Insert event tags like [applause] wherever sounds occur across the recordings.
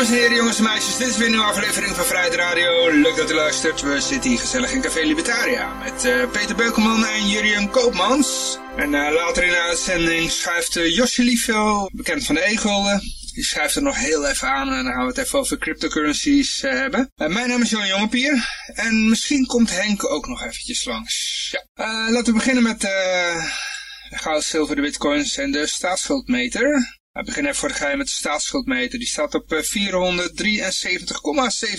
Dames en heren, jongens en meisjes, dit is weer een nieuwe aflevering van Vrijheid Radio. Leuk dat u luistert. We zitten hier gezellig in Café Libertaria met eh, Peter Beukelman en Jurien Koopmans. En eh, later in de uitzending schuift uh, Josje Liefel, bekend van de e-gulden. Die schuift er nog heel even aan en dan gaan we het even over cryptocurrencies hebben. mijn naam is Jan Jongepier en misschien komt Henk ook nog eventjes langs. Ja. laten we beginnen met goud, zilver, de bitcoins en de staatsschuldmeter. We beginnen even voor de geheim met de staatsschuldmeter. Die staat op 473,7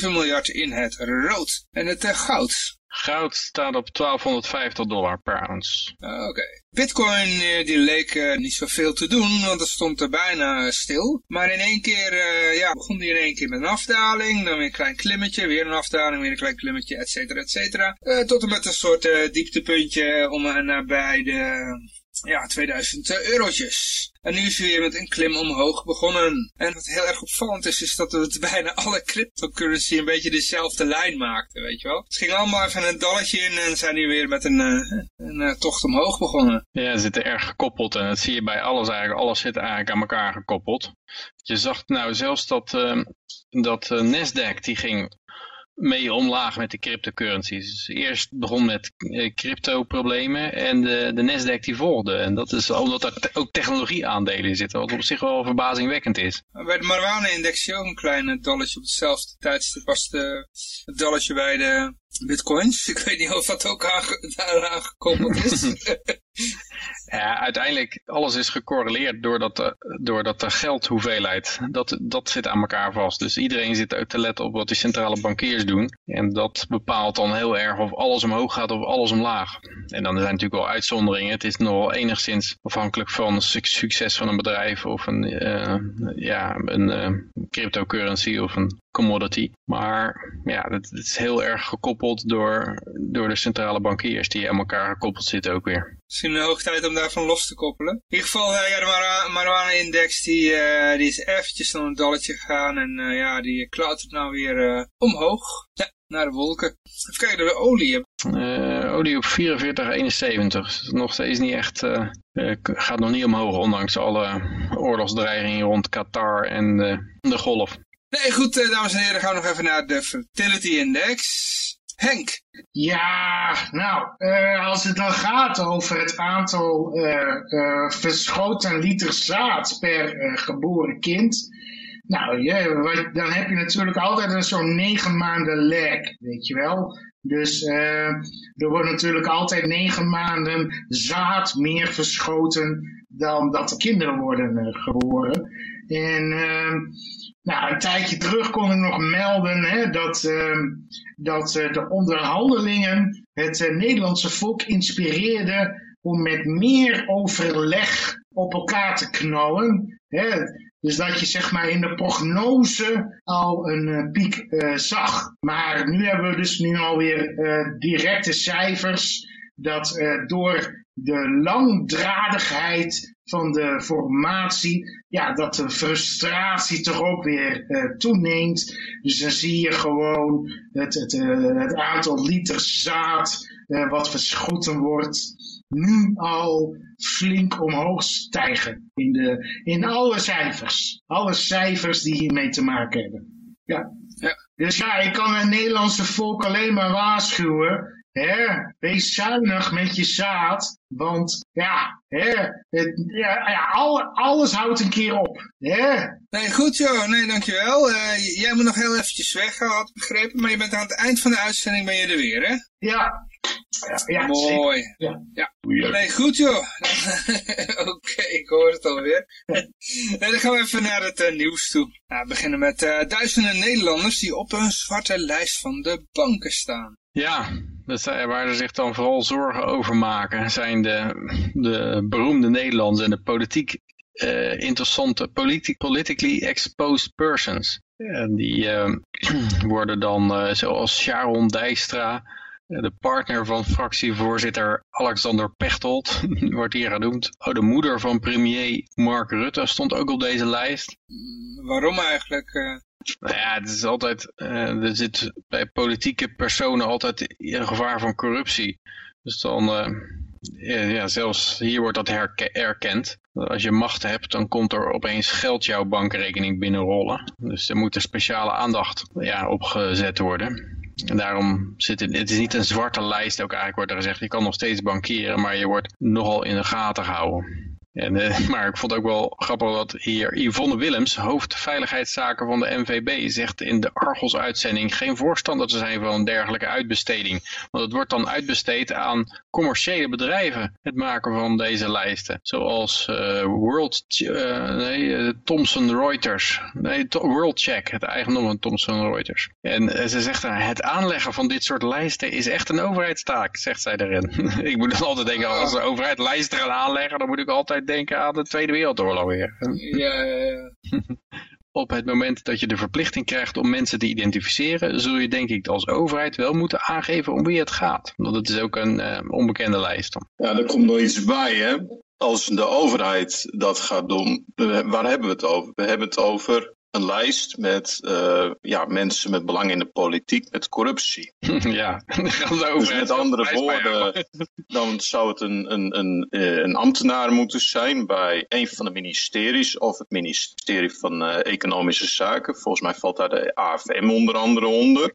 miljard in het rood. En het uh, goud? Goud staat op 1250 dollar per ounce. Uh, Oké. Bitcoin uh, die leek uh, niet zoveel te doen, want het stond er bijna stil. Maar in één keer ja, begon die in één keer met een afdaling, dan weer een klein klimmetje, weer een afdaling, weer een klein klimmetje, et cetera, et cetera. tot en met een soort dieptepuntje om nabij de ja, 2000 eurotjes. En nu is hij weer met een klim omhoog begonnen. En wat heel erg opvallend is, is dat het [laughs] bijna alle cryptocurrency een beetje dezelfde lijn maakten, weet je wel. Het ging allemaal even een dalletje in en zijn nu weer met een, uh, een uh, tocht omhoog begonnen. Ja, ze zitten erg gekoppeld en dat zie je bij alles eigenlijk. Alles zit eigenlijk aan elkaar gekoppeld. Je zag nou zelfs dat, dat Nasdaq, die ging mee omlaag met de cryptocurrencies. Dus eerst begon met eh, crypto-problemen en de, de Nasdaq die volgde. En dat is omdat er ook technologie-aandelen in zitten, wat op zich wel verbazingwekkend is. Bij de marijuana-index ook een klein dolletje op hetzelfde tijdstip was de, het bij de bitcoins. [laughs] Ik weet niet of dat ook aan, gekoppeld is. [laughs] ja, uiteindelijk alles is gecorreleerd doordat de, doordat de geldhoeveelheid, dat, dat zit aan elkaar vast. Dus iedereen zit te letten op wat die centrale bankiers doen. En dat bepaalt dan heel erg of alles omhoog gaat of alles omlaag. En dan zijn natuurlijk wel uitzonderingen. Het is nog enigszins afhankelijk van succes van een bedrijf of een, uh, ja, een uh, cryptocurrency of een commodity. Maar ja, het, is heel erg gekoppeld door, door de centrale bankiers die aan elkaar gekoppeld zitten ook weer. Misschien de hoog tijd om daarvan los te koppelen. In ieder geval, uh, ja, de marijuana-index die, uh, die is eventjes naar een dalletje gegaan en uh, ja, die klautert nou weer omhoog. Ja, naar de wolken. Even kijken, de olie. olie op 44,71. Nog steeds niet echt, gaat nog niet omhoog, ondanks alle oorlogsdreigingen rond Qatar en de golf. Nee, goed, eh, dames en heren, gaan we nog even naar de Fertility Index. Henk. Ja, nou, uh, als het dan gaat over het aantal uh, verschoten liter zaad per geboren kind. Nou, je, dan heb je natuurlijk altijd zo'n negen maanden lag, weet je wel. Dus er wordt natuurlijk altijd negen maanden zaad meer verschoten dan dat er kinderen worden geboren. En nou, een tijdje terug kon ik nog melden hè, dat, uh, dat uh, de onderhandelingen het uh, Nederlandse volk inspireerden om met meer overleg op elkaar te knallen. Hè. Dus dat je zeg maar in de prognose al een uh, piek zag. Maar nu hebben we dus nu alweer directe cijfers dat door de langdradigheid van de formatie, ja, dat de frustratie toch ook weer uh, toeneemt. Dus dan zie je gewoon het, het, uh, het aantal liter zaad uh, wat verschoten wordt, nu al flink omhoog stijgen in, de, in alle cijfers. Alle cijfers die hiermee te maken hebben. Ja. ja. Dus ja, ik kan het Nederlandse volk alleen maar waarschuwen Hè, wees zuinig met je zaad, want ja, hè, het, ja, ja alles houdt een keer op. Hè? Nee, goed joh, nee dankjewel. Uh, jij moet nog heel eventjes weg, had begrepen, maar je bent aan het eind van de uitzending ben je er weer, hè? Ja. Ja, ja Mooi. Ja. ja. Nee, goed joh. [laughs] Oké, okay, ik hoor het alweer. [laughs] nee, dan gaan we even naar het uh, nieuws toe. Nou, we beginnen met uh, duizenden Nederlanders die op een zwarte lijst van de banken staan. Ja, waar ze zich dan vooral zorgen over maken zijn de, de beroemde Nederlanders en de politiek uh, interessante politi politically exposed persons. En die uh, [clears throat] worden dan uh, zoals Sharon Dijkstra, de partner van fractievoorzitter Alexander Pechtold, [laughs] wordt hier genoemd. Oh, de moeder van premier Mark Rutte stond ook op deze lijst. Waarom eigenlijk? Nou ja, het is altijd, uh, er zit bij politieke personen altijd een gevaar van corruptie. Dus dan, uh, ja, zelfs hier wordt dat erkend. Als je macht hebt, dan komt er opeens geld jouw bankrekening binnenrollen. Dus er moet er speciale aandacht ja, op gezet worden. En daarom zit het, het is niet een zwarte lijst ook eigenlijk wordt er gezegd, je kan nog steeds bankieren, maar je wordt nogal in de gaten gehouden. En, uh, [laughs] maar ik vond ook wel grappig dat hier Yvonne Willems, hoofdveiligheidszaken van de NVB, zegt in de Argos-uitzending geen voorstander te zijn van een dergelijke uitbesteding. Want het wordt dan uitbesteed aan commerciële bedrijven, het maken van deze lijsten. Zoals uh, World, uh, nee, Thomson Reuters, nee, World Check, het eigendom van Thomson Reuters. En ze zegt daar, het aanleggen van dit soort lijsten is echt een overheidstaak, zegt zij daarin. [laughs] ik moet dan altijd denken, als de overheid lijsten gaan aanleggen, dan moet ik altijd denken aan de Tweede Wereldoorlog weer. Ja, ja, ja. [laughs] Op het moment dat je de verplichting krijgt om mensen te identificeren, zul je denk ik als overheid wel moeten aangeven om wie het gaat. Want het is ook een uh, onbekende lijst. Dan. Ja, er komt nog iets bij hè. Als de overheid dat gaat doen, waar hebben we het over? We hebben het over een lijst met uh, ja, mensen met belang in de politiek, met corruptie. [laughs] ja, dus met andere woorden, dan zou het een, een, een, eh, een ambtenaar moeten zijn bij een van de ministeries of het ministerie van uh, Economische Zaken. Volgens mij valt daar de AFM onder andere onder.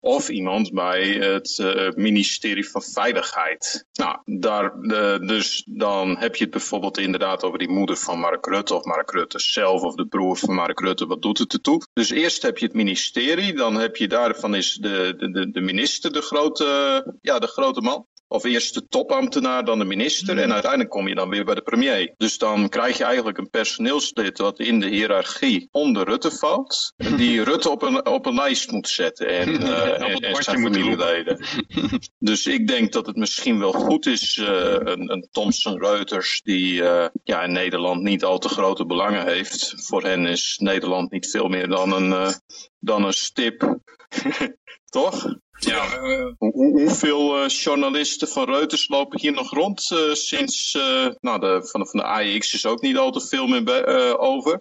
Of iemand bij het uh, ministerie van Veiligheid. Nou, daar, dus dan heb je het bijvoorbeeld inderdaad over die moeder van Mark Rutte of Mark Rutte zelf of de broer van Mark Rutte doet het ertoe? Dus eerst heb je het ministerie, dan heb je daarvan is de, de, de minister de grote, ja, de grote man. Of eerst de topambtenaar, dan de minister en uiteindelijk kom je dan weer bij de premier. Dus dan krijg je eigenlijk een personeelslid wat in de hiërarchie onder Rutte valt. [laughs] Die Rutte op een, op een lijst moet zetten en, [laughs] uh, en, en zijn familieleden. dus ik denk dat het misschien wel goed is, uh, een, een Thomson Reuters die uh, ja, in Nederland niet al te grote belangen heeft. Voor hen is Nederland niet veel meer dan een, dan een stip. [laughs] Toch? Ja. Uh, hoe, hoeveel uh, journalisten van Reuters lopen hier nog rond uh, sinds, nou de, van, van de AIX is ook niet al te veel meer over.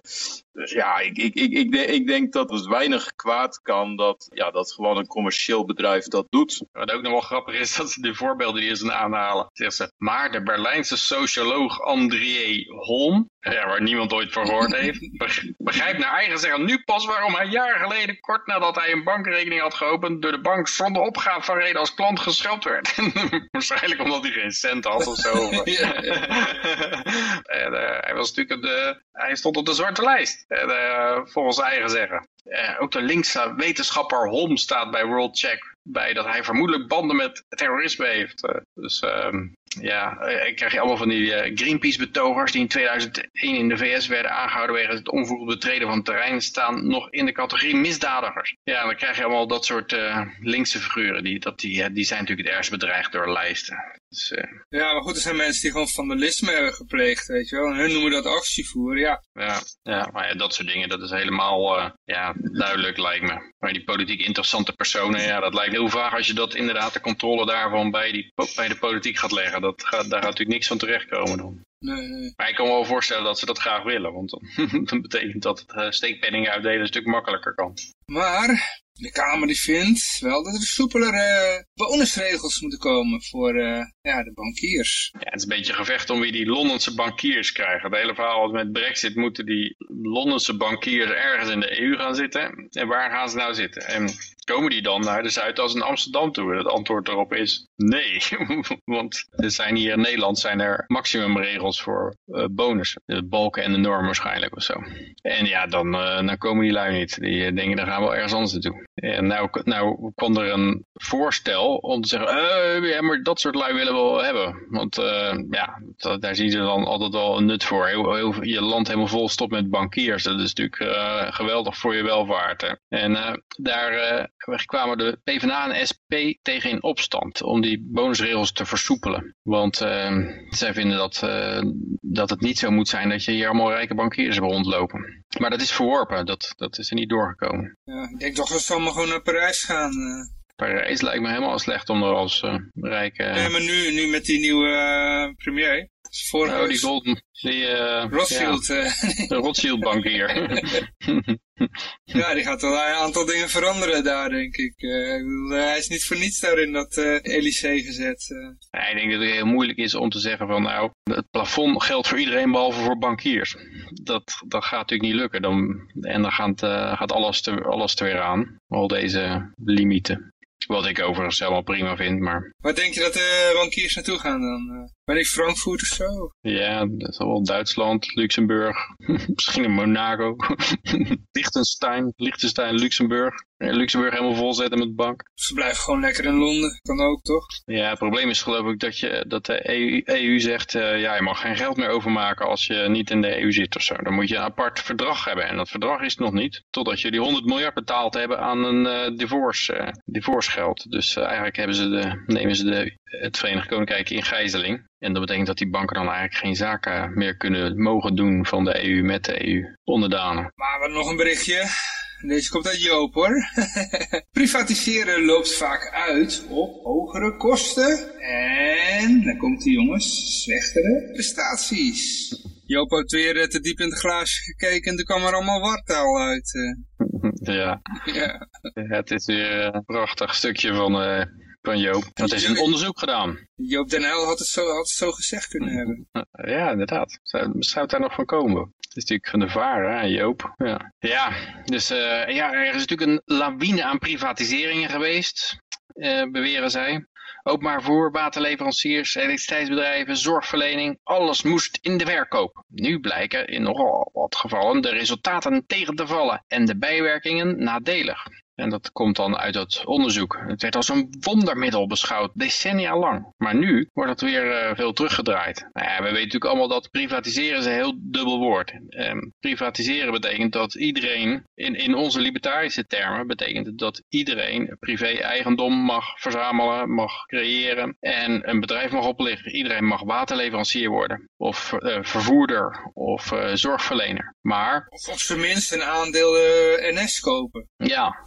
Dus ja, ik, ik, ik, ik, denk, ik denk dat het weinig kwaad kan dat, ja, dat gewoon een commercieel bedrijf dat doet. Wat ook nog wel grappig is, [laughs] dat ze de voorbeelden die ze aanhalen. Zegt ze, maar de Berlijnse socioloog André Holm, ja, waar niemand ooit van gehoord [laughs] heeft, begrijpt naar eigen zeggen nu pas waarom hij jaar geleden, kort nadat hij een bankrekening had geopend, door de bank zonder opgave van reden als klant geschrapt werd. [laughs] Waarschijnlijk omdat hij geen cent had of zo. en, uh, hij was natuurlijk de, hij stond op de zwarte lijst. Uh, volgens eigen zeggen. Uh, ook de linkse wetenschapper Holm staat bij World Check bij dat hij vermoedelijk banden met terrorisme heeft. Uh, dus ehm, ja, ik krijg je allemaal van die Greenpeace-betogers die in 2001 in de VS werden aangehouden wegens het onvoorgoed betreden van terrein staan nog in de categorie misdadigers. Ja, dan krijg je allemaal dat soort linkse figuren, die, dat die, die zijn natuurlijk het ergst bedreigd door lijsten. Dus, ja, maar goed, er zijn mensen die gewoon vandalisme hebben gepleegd, weet je wel. En hun noemen dat actievoer, ja. Ja, ja maar ja, dat soort dingen, dat is helemaal uh, ja, duidelijk lijkt me. Maar die politiek interessante personen, ja, dat lijkt heel vaag als je dat inderdaad de controle daarvan bij, die, bij de politiek gaat leggen. Dat gaat, daar gaat natuurlijk niks van terechtkomen dan. Nee, nee. Maar ik kan me wel voorstellen dat ze dat graag willen, want dan, [laughs] dan betekent dat het uh, steekpenning uitdelen een stuk makkelijker kan. Maar de Kamer die vindt wel dat er soepelere bonusregels moeten komen voor uh, ja, de bankiers. Ja, het is een beetje gevecht om wie die Londense bankiers krijgen. Het hele verhaal met brexit moeten die Londense bankiers ergens in de EU gaan zitten. En waar gaan ze nou zitten? En komen die dan naar de Zuidas in Amsterdam toe? Het antwoord daarop is nee. [laughs] Want er zijn hier in Nederland zijn er maximumregels voor uh, bonussen. De balken en de norm waarschijnlijk of zo. En ja, dan, uh, dan komen die lui niet. Die denken, dan gaan we wel ergens anders naartoe. En nou, nou kwam er een voorstel om te zeggen, uh, ja, maar dat soort lui willen we wel hebben. Want uh, ja, daar zien ze dan altijd wel een nut voor. Je land helemaal vol stopt met bankiers. Dat is natuurlijk uh, geweldig voor je welvaart. En daar kwamen de PvdA en SP tegen in opstand om die bonusregels te versoepelen. Want zij vinden dat, dat het niet zo moet zijn dat je hier allemaal rijke bankiers rondlopen. Maar dat is verworpen, dat, dat is er niet doorgekomen. Ja, ik denk toch dat ze allemaal gewoon naar Parijs gaan. Uh. Parijs lijkt me helemaal slecht om er als uh, rijke... Nee, maar nu, nu met die nieuwe uh, premier. Vorige oh, die Golden... Die, uh, Rothschild. Ja, [laughs] de Rothschild bankier. [laughs] [laughs] ja, die gaat wel een aantal dingen veranderen daar, denk ik. Uh, hij is niet voor niets daarin dat uh, Elysée gezet. Ja, ik denk dat het heel moeilijk is om te zeggen van nou, het plafond geldt voor iedereen behalve voor bankiers. Dat, dat gaat natuurlijk niet lukken. Dan, en dan gaat, gaat alles, te, alles er weer aan, al deze limieten. Wat ik overigens helemaal prima vind, maar... Waar denk je dat de bankiers naartoe gaan dan? Ben ik Frankfurt of zo? Ja, dat is wel Duitsland, Luxemburg, [laughs] misschien in Monaco, [laughs] Liechtenstein, Liechtenstein, Luxemburg. Luxemburg helemaal volzetten met bank. Ze blijven gewoon lekker in Londen, kan ook toch? Ja, het probleem is geloof ik dat, je, dat de EU, EU zegt, uh, ja je mag geen geld meer overmaken als je niet in de EU zit of zo. Dan moet je een apart verdrag hebben en dat verdrag is nog niet. Totdat je die 100 miljard betaald hebben aan een uh, divorce, uh, divorcegeld. Dus eigenlijk hebben ze de, nemen ze de, het Verenigd Koninkrijk in gijzeling. En dat betekent dat die banken dan eigenlijk geen zaken meer kunnen mogen doen van de EU met de EU-onderdanen. Maar we nog een berichtje. Deze komt uit Joop hoor. [laughs] Privatiseren loopt vaak uit op hogere kosten. En, dan komt die jongens, slechtere prestaties. Joop had weer te diep in het glaasje gekeken en er kwam er allemaal wartaal uit. [laughs] Ja. ja. Het is weer een prachtig stukje van uh, van Joop. Dat is een onderzoek gedaan. Joop den Uyl had het zo, had het zo gezegd kunnen hebben. Ja, inderdaad. Zou, zou het daar nog van komen? Het is natuurlijk van de vaar, hè, Joop. Ja, ja dus uh, ja, er is natuurlijk een lawine aan privatiseringen geweest, uh, beweren zij. Openbaar voer, waterleveranciers, elektriciteitsbedrijven, zorgverlening, alles moest in de verkoop. Nu blijken in nogal wat gevallen de resultaten tegen te vallen en de bijwerkingen nadelig. En dat komt dan uit het onderzoek. Het werd als een wondermiddel beschouwd, decennia lang. Maar nu wordt het weer uh, veel teruggedraaid. Nou ja, we weten natuurlijk allemaal dat privatiseren is een heel dubbel woord. Um, privatiseren betekent dat iedereen, in, in onze libertarische termen, betekent dat iedereen privé-eigendom mag verzamelen, mag creëren en een bedrijf mag oplichten. Iedereen mag waterleverancier worden, of uh, vervoerder, of uh, zorgverlener. Maar... Of op zijn minst een aandeel NS kopen. [laughs] Ja,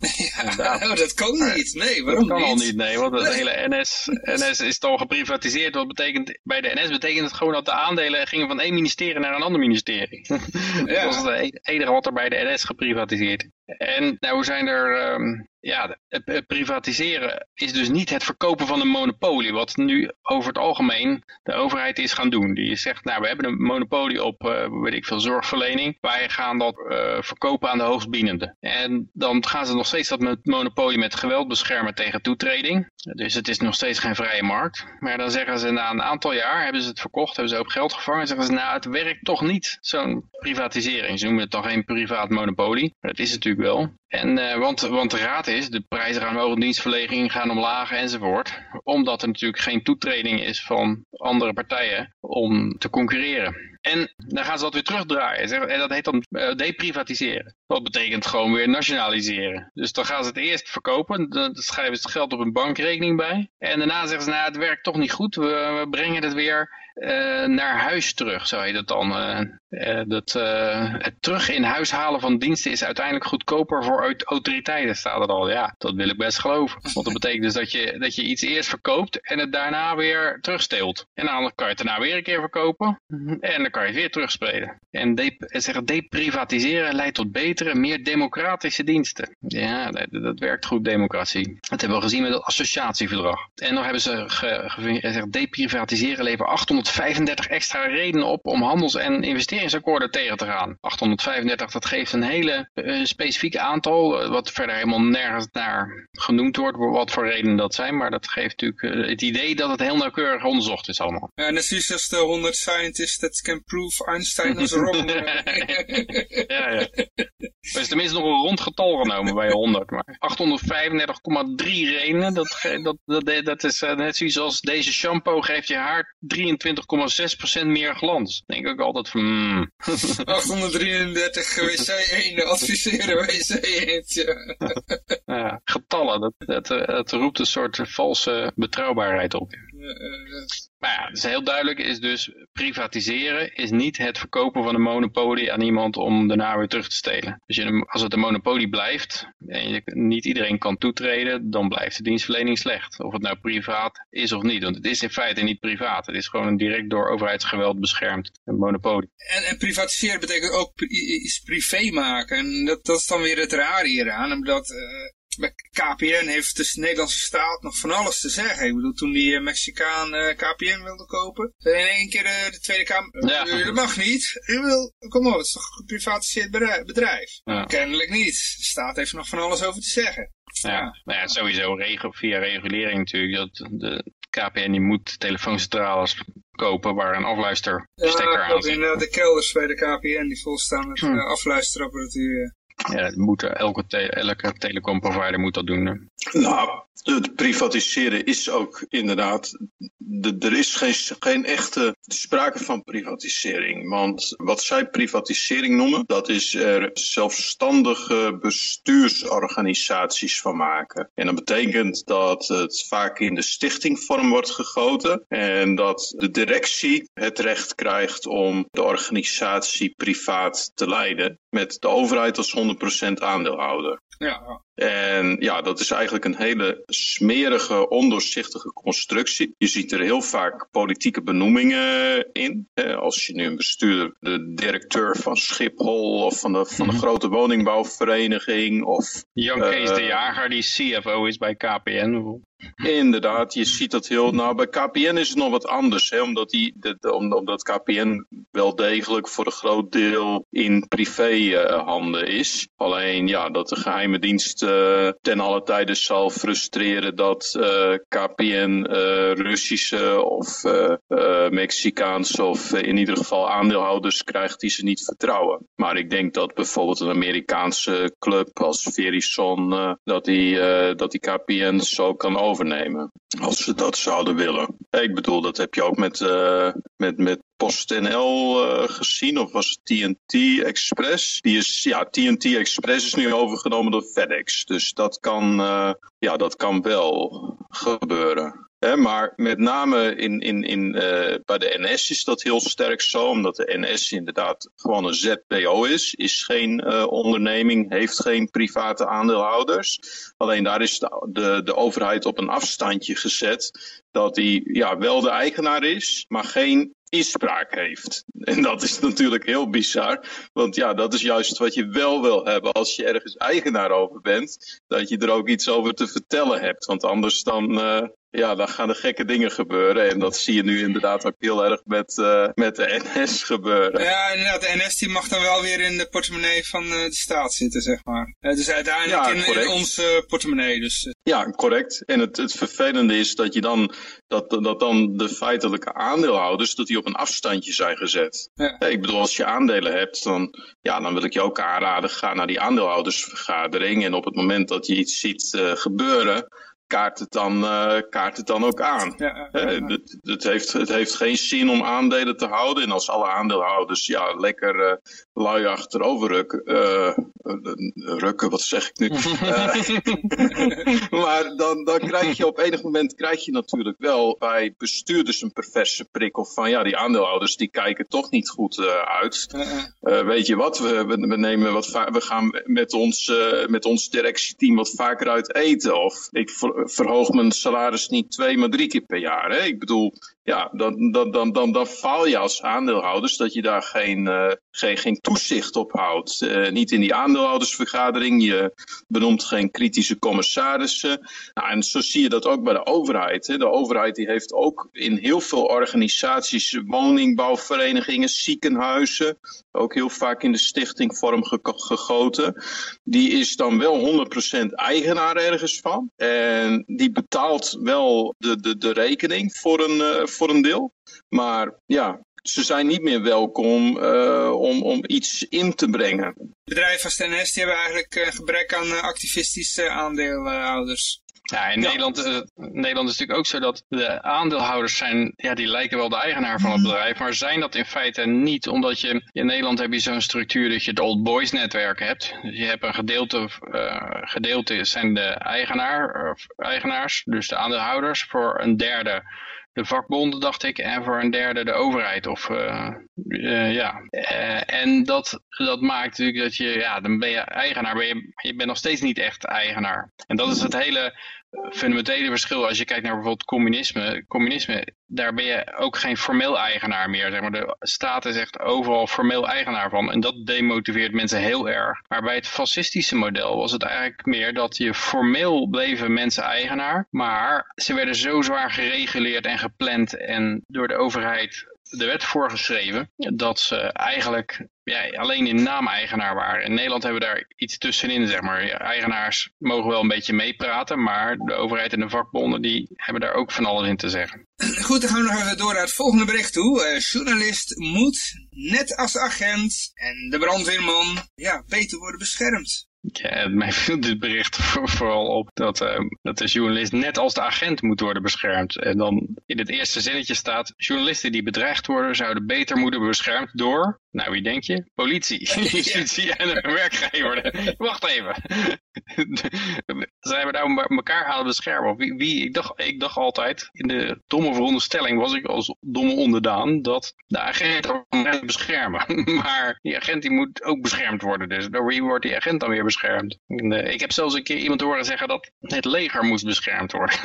Ja, oh, dat kan niet. Nee, waarom dat kan niet? al niet, nee. Want het hele NS, NS is toch geprivatiseerd. Wat betekent, bij de NS betekent het gewoon dat de aandelen gingen van één ministerie naar een ander ministerie. Ja. [laughs] dat was het enige wat er bij de NS geprivatiseerd en nou zijn er, um, ja, het privatiseren is dus niet het verkopen van een monopolie, wat nu over het algemeen de overheid is gaan doen. Die zegt, nou we hebben een monopolie op, uh, weet ik veel, zorgverlening, wij gaan dat uh, verkopen aan de hoogstbiedende. En dan gaan ze nog steeds dat monopolie met geweld beschermen tegen toetreding. Dus het is nog steeds geen vrije markt. Maar dan zeggen ze na een aantal jaar, hebben ze het verkocht, hebben ze ook geld gevangen, zeggen ze, nou het werkt toch niet, zo'n privatisering. Ze noemen het toch geen privaat monopolie, dat is natuurlijk wel. En, uh, want, want de raad is, de prijzen gaan omhoog, dienstverlening gaan omlaag enzovoort. Omdat er natuurlijk geen toetreding is van andere partijen om te concurreren. En dan gaan ze dat weer terugdraaien. En dat heet dan uh, deprivatiseren. Dat betekent gewoon weer nationaliseren. Dus dan gaan ze het eerst verkopen. Dan schrijven ze het geld op een bankrekening bij. En daarna zeggen ze, nou het werkt toch niet goed. We, we brengen het weer uh, naar huis terug, zou je dat dan. Uh, uh, dat, het terug in huis halen van diensten is uiteindelijk goedkoper voor autoriteiten, staat er al. Ja, dat wil ik best geloven. Want dat betekent dus dat je, dat je iets eerst verkoopt en het daarna weer terugsteelt. En dan kan je het daarna weer een keer verkopen en dan kan je het weer terugspelen. En de, zeggen, deprivatiseren leidt tot betere, meer democratische diensten. Ja, dat, werkt goed, democratie. Dat hebben we gezien met het associatieverdrag. En dan hebben ze gezegd, deprivatiseren levert 835 extra redenen op om handels- en investeringsakkoorden tegen te gaan. 835, dat geeft een hele uh, specifieke aantal, uh, wat verder helemaal nergens naar genoemd wordt, wat voor redenen dat zijn. Maar dat geeft natuurlijk uh, het idee dat het heel nauwkeurig onderzocht is allemaal. Ja, zoals als de 100 scientists that can prove Einstein was wrong. [laughs] ja, ja. Er is tenminste nog een rond getal genomen bij 100. Maar 835,3 redenen, dat, dat, dat, dat is net zoiets als deze shampoo geeft je haar 23,6% meer glans. Denk ik altijd van... Hmm. 833 wc-1 adviseren wc-eentje. ja, getallen, dat, dat, dat roept een soort valse betrouwbaarheid op. Maar ja, het is heel duidelijk is dus privatiseren is niet het verkopen van een monopolie aan iemand om daarna weer terug te stelen. Dus als het een monopolie blijft en je, niet iedereen kan toetreden, dan blijft de dienstverlening slecht. Of het nou privaat is of niet. Want het is in feite niet privaat. Het is gewoon een direct door overheidsgeweld beschermd monopolie. En, en privatiseren betekent ook iets privé maken. En dat, dat is dan weer het rare hieraan. Omdat uh, KPN heeft dus de Nederlandse staat nog van alles te zeggen. Ik bedoel, toen die uh, Mexicaan uh, KPN wilde kopen, in één keer uh, de Tweede Kamer, ja. dat mag niet. U wil, kom op, het is toch een geprivatiseerd bedrijf? Ja. Kennelijk niet. De staat heeft nog van alles over te zeggen. Ja, ja. Nou ja sowieso regel, via regulering natuurlijk. Dat de KPN die moet telefooncentrales kopen waar een afluisterstekker aan zit. Ja, de kelders bij de KPN die volstaan met hm. afluisterapparatuur. Ja, moet elke, elke telecomprovider moet dat doen. Nou, het privatiseren is ook inderdaad, de, er is geen, geen echte sprake van privatisering. Want wat zij privatisering noemen, dat is er zelfstandige bestuursorganisaties van maken. En dat betekent dat het vaak in de stichtingvorm wordt gegoten en dat de directie het recht krijgt om de organisatie privaat te leiden met de overheid als 100% aandeelhouder. Ja. En ja, dat is eigenlijk een hele smerige, ondoorzichtige constructie. Je ziet er heel vaak politieke benoemingen in. Als je nu een bestuurder, de directeur van Schiphol of van de, van de mhm. grote woningbouwvereniging of... Jan Kees de eh, Jager die CFO is bij KPN. Inderdaad, je ziet dat heel... Nou, bij KPN is het nog wat anders, hè, omdat, die, de, omdat KPN wel degelijk voor een groot deel in privéhanden uh, is. Alleen, ja, dat de geheime dienst uh, ten alle tijde zal frustreren dat eh, KPN Russische of Mexicaanse of in ieder geval aandeelhouders krijgt die ze niet vertrouwen. Maar ik denk dat bijvoorbeeld een Amerikaanse club als Verizon, dat, die, dat die KPN zo kan overnemen. Als ze dat zouden willen. Ik bedoel, dat heb je ook met, uh, met, met PostNL uh, gezien. Of was het TNT Express? Die is, ja, TNT Express is nu overgenomen door FedEx. Dus dat kan, uh, ja, dat kan wel gebeuren maar met name in, in, in, uh, bij de NS is dat heel sterk zo, omdat de NS inderdaad gewoon een ZPO is, is geen uh, onderneming, heeft geen private aandeelhouders. Alleen daar is de, de, overheid op een afstandje gezet dat hij ja, wel de eigenaar is, maar geen inspraak heeft. En dat is natuurlijk heel bizar, want ja, dat is juist wat je wel wil hebben als je ergens eigenaar over bent, dat je er ook iets over te vertellen hebt, want anders dan, uh, ja, dan gaan er gekke dingen gebeuren. En dat zie je nu inderdaad ook heel erg met, uh, met de NS gebeuren. Ja, inderdaad. De NS die mag dan wel weer in de portemonnee van uh, de staat zitten, zeg maar. Het is uiteindelijk in, in, onze portemonnee. Dus, Ja, correct. En het, het vervelende is dat, je dan, dat, dat dan de feitelijke aandeelhouders, dat die op een afstandje zijn gezet. Ja. Ik bedoel, als je aandelen hebt, dan, ja, dan wil ik je ook aanraden, ga naar die aandeelhoudersvergadering. En op het moment dat je iets ziet uh, gebeuren, kaart het dan, uh, kaart het dan ook aan. Ja, het, het, heeft, het heeft geen zin om aandelen te houden. En als alle aandeelhouders ja, lekker uh, lui achterover rukken, uh, rukken, wat zeg ik nu? [laughs] [laughs] maar dan, dan krijg je op enig moment krijg je natuurlijk wel bij bestuurders een perverse prikkel van ja, die aandeelhouders die kijken toch niet goed uit. weet je wat, we, we, nemen wat we gaan met ons, met ons directieteam wat vaker uit eten. Of ik verhoog mijn salaris niet twee, maar drie keer per jaar. Hè? Ik bedoel, ja, dan, dan, dan, dan, dan faal je als aandeelhouders dat je daar geen, uh, geen, geen toezicht op houdt. Uh, niet in die aandeelhoudersvergadering, je benoemt geen kritische commissarissen. Nou, en zo zie je dat ook bij de overheid. Hè. De overheid die heeft ook in heel veel organisaties, woningbouwverenigingen, ziekenhuizen, ook heel vaak in de stichtingvorm ge gegoten. Die is dan wel 100% eigenaar ergens van. Die betaalt wel de, de, de rekening voor een... Uh, voor een deel. Maar ja, ze zijn niet meer welkom uh, om, om iets in te brengen. Bedrijven als TNS hebben eigenlijk een gebrek aan activistische aandeelhouders. Ja, in Nederland, uh, Nederland is natuurlijk ook zo dat de aandeelhouders zijn, ja, die lijken wel de eigenaar van het mhm. bedrijf, maar zijn dat in feite niet, omdat je in Nederland heb je zo'n structuur dat je het old boys netwerk hebt. Dus je hebt een gedeelte, uh, gedeelte zijn de eigenaar, eigenaars, dus de aandeelhouders, voor een derde de vakbonden, dacht ik, en voor een derde de overheid. Of, ja. en dat, dat maakt natuurlijk dat je, ja, dan ben je eigenaar, ben je, je bent nog steeds niet echt eigenaar. En dat is het hele fundamentele verschil als je kijkt naar bijvoorbeeld communisme. Communisme, daar ben je ook geen formeel eigenaar meer. Zeg maar. De staat is echt overal formeel eigenaar van. En dat demotiveert mensen heel erg. Maar bij het fascistische model was het eigenlijk meer dat je formeel bleven mensen eigenaar. Maar ze werden zo zwaar gereguleerd en gepland en door de overheid de wet voorgeschreven dat ze eigenlijk ja, alleen in naam eigenaar waren. In Nederland hebben we daar iets tussenin, zeg maar. Eigenaars mogen wel een beetje meepraten, maar de overheid en de vakbonden die hebben daar ook van alles in te zeggen. Goed, dan gaan we nog even door naar het volgende bericht toe. Uh, journalist moet, net als de agent en de brandweerman, ja, beter worden beschermd. Ja, mij viel dit bericht [laughs] vooral op dat, uh, dat de journalist net als de agent moet worden beschermd. En dan in het eerste zinnetje staat, journalisten die bedreigd worden zouden beter moeten beschermd door, nou wie denk je? Politie, [laughs] [laughs] justitie en een werkgever. [laughs] Wacht even. Zijn we nou elkaar aan het beschermen? Wie, wie, ik, dacht, ik dacht altijd, in de domme veronderstelling was ik als domme onderdaan, dat de agent moet beschermen. Maar die agent die moet ook beschermd worden. Dus door wie wordt die agent dan weer beschermd? Eh, ik heb zelfs een keer iemand horen zeggen dat het leger moest beschermd worden.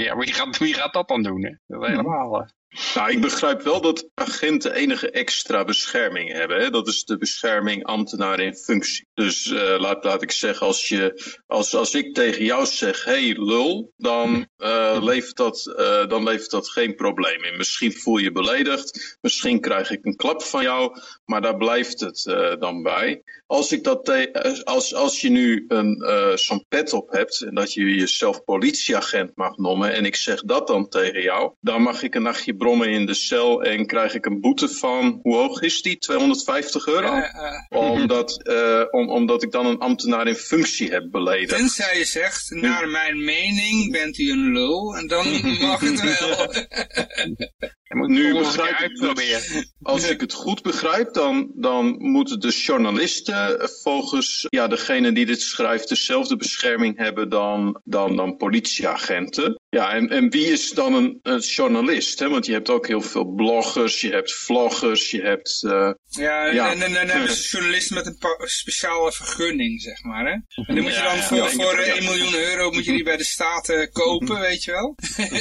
ja, wie, gaat, wie gaat dat dan doen? Hè? Dat is helemaal... Eh, nou, ik begrijp wel dat agenten enige extra bescherming hebben. Hè? Dat is de bescherming ambtenaar in functie. Dus uh, laat, laat ik zeggen, als, je, als, als ik tegen jou zeg, hey lul, dan, uh, levert dat, uh, dan levert dat geen probleem in. Misschien voel je beledigd, misschien krijg ik een klap van jou, maar daar blijft het dan bij. Als, ik dat als, als je nu een zo'n pet op hebt en dat je jezelf politieagent mag noemen en ik zeg dat dan tegen jou, dan mag ik een nachtje brommen in de cel en krijg ik een boete van, hoe hoog is die? 250 euro? Omdat, om, omdat ik dan een ambtenaar in functie heb beleden. Tenzij je zegt, naar mijn mening bent u een lul en dan [laughs] mag het wel. [laughs] nu begrijp ik het, als ik het goed begrijp, dan, dan moeten de journalisten volgens ja, degene die dit schrijft dezelfde bescherming hebben dan, dan, dan politieagenten. Ja, en, en wie is dan een, een journalist? Hè? Want je hebt ook heel veel bloggers, je hebt vloggers, je hebt... Uh, ja, ja, en, dan hebben ze journalisten met een speciale vergunning, zeg maar. Hè? En dan moet je dan voor, voor 1 miljoen euro moet je die bij de staten kopen, weet je wel?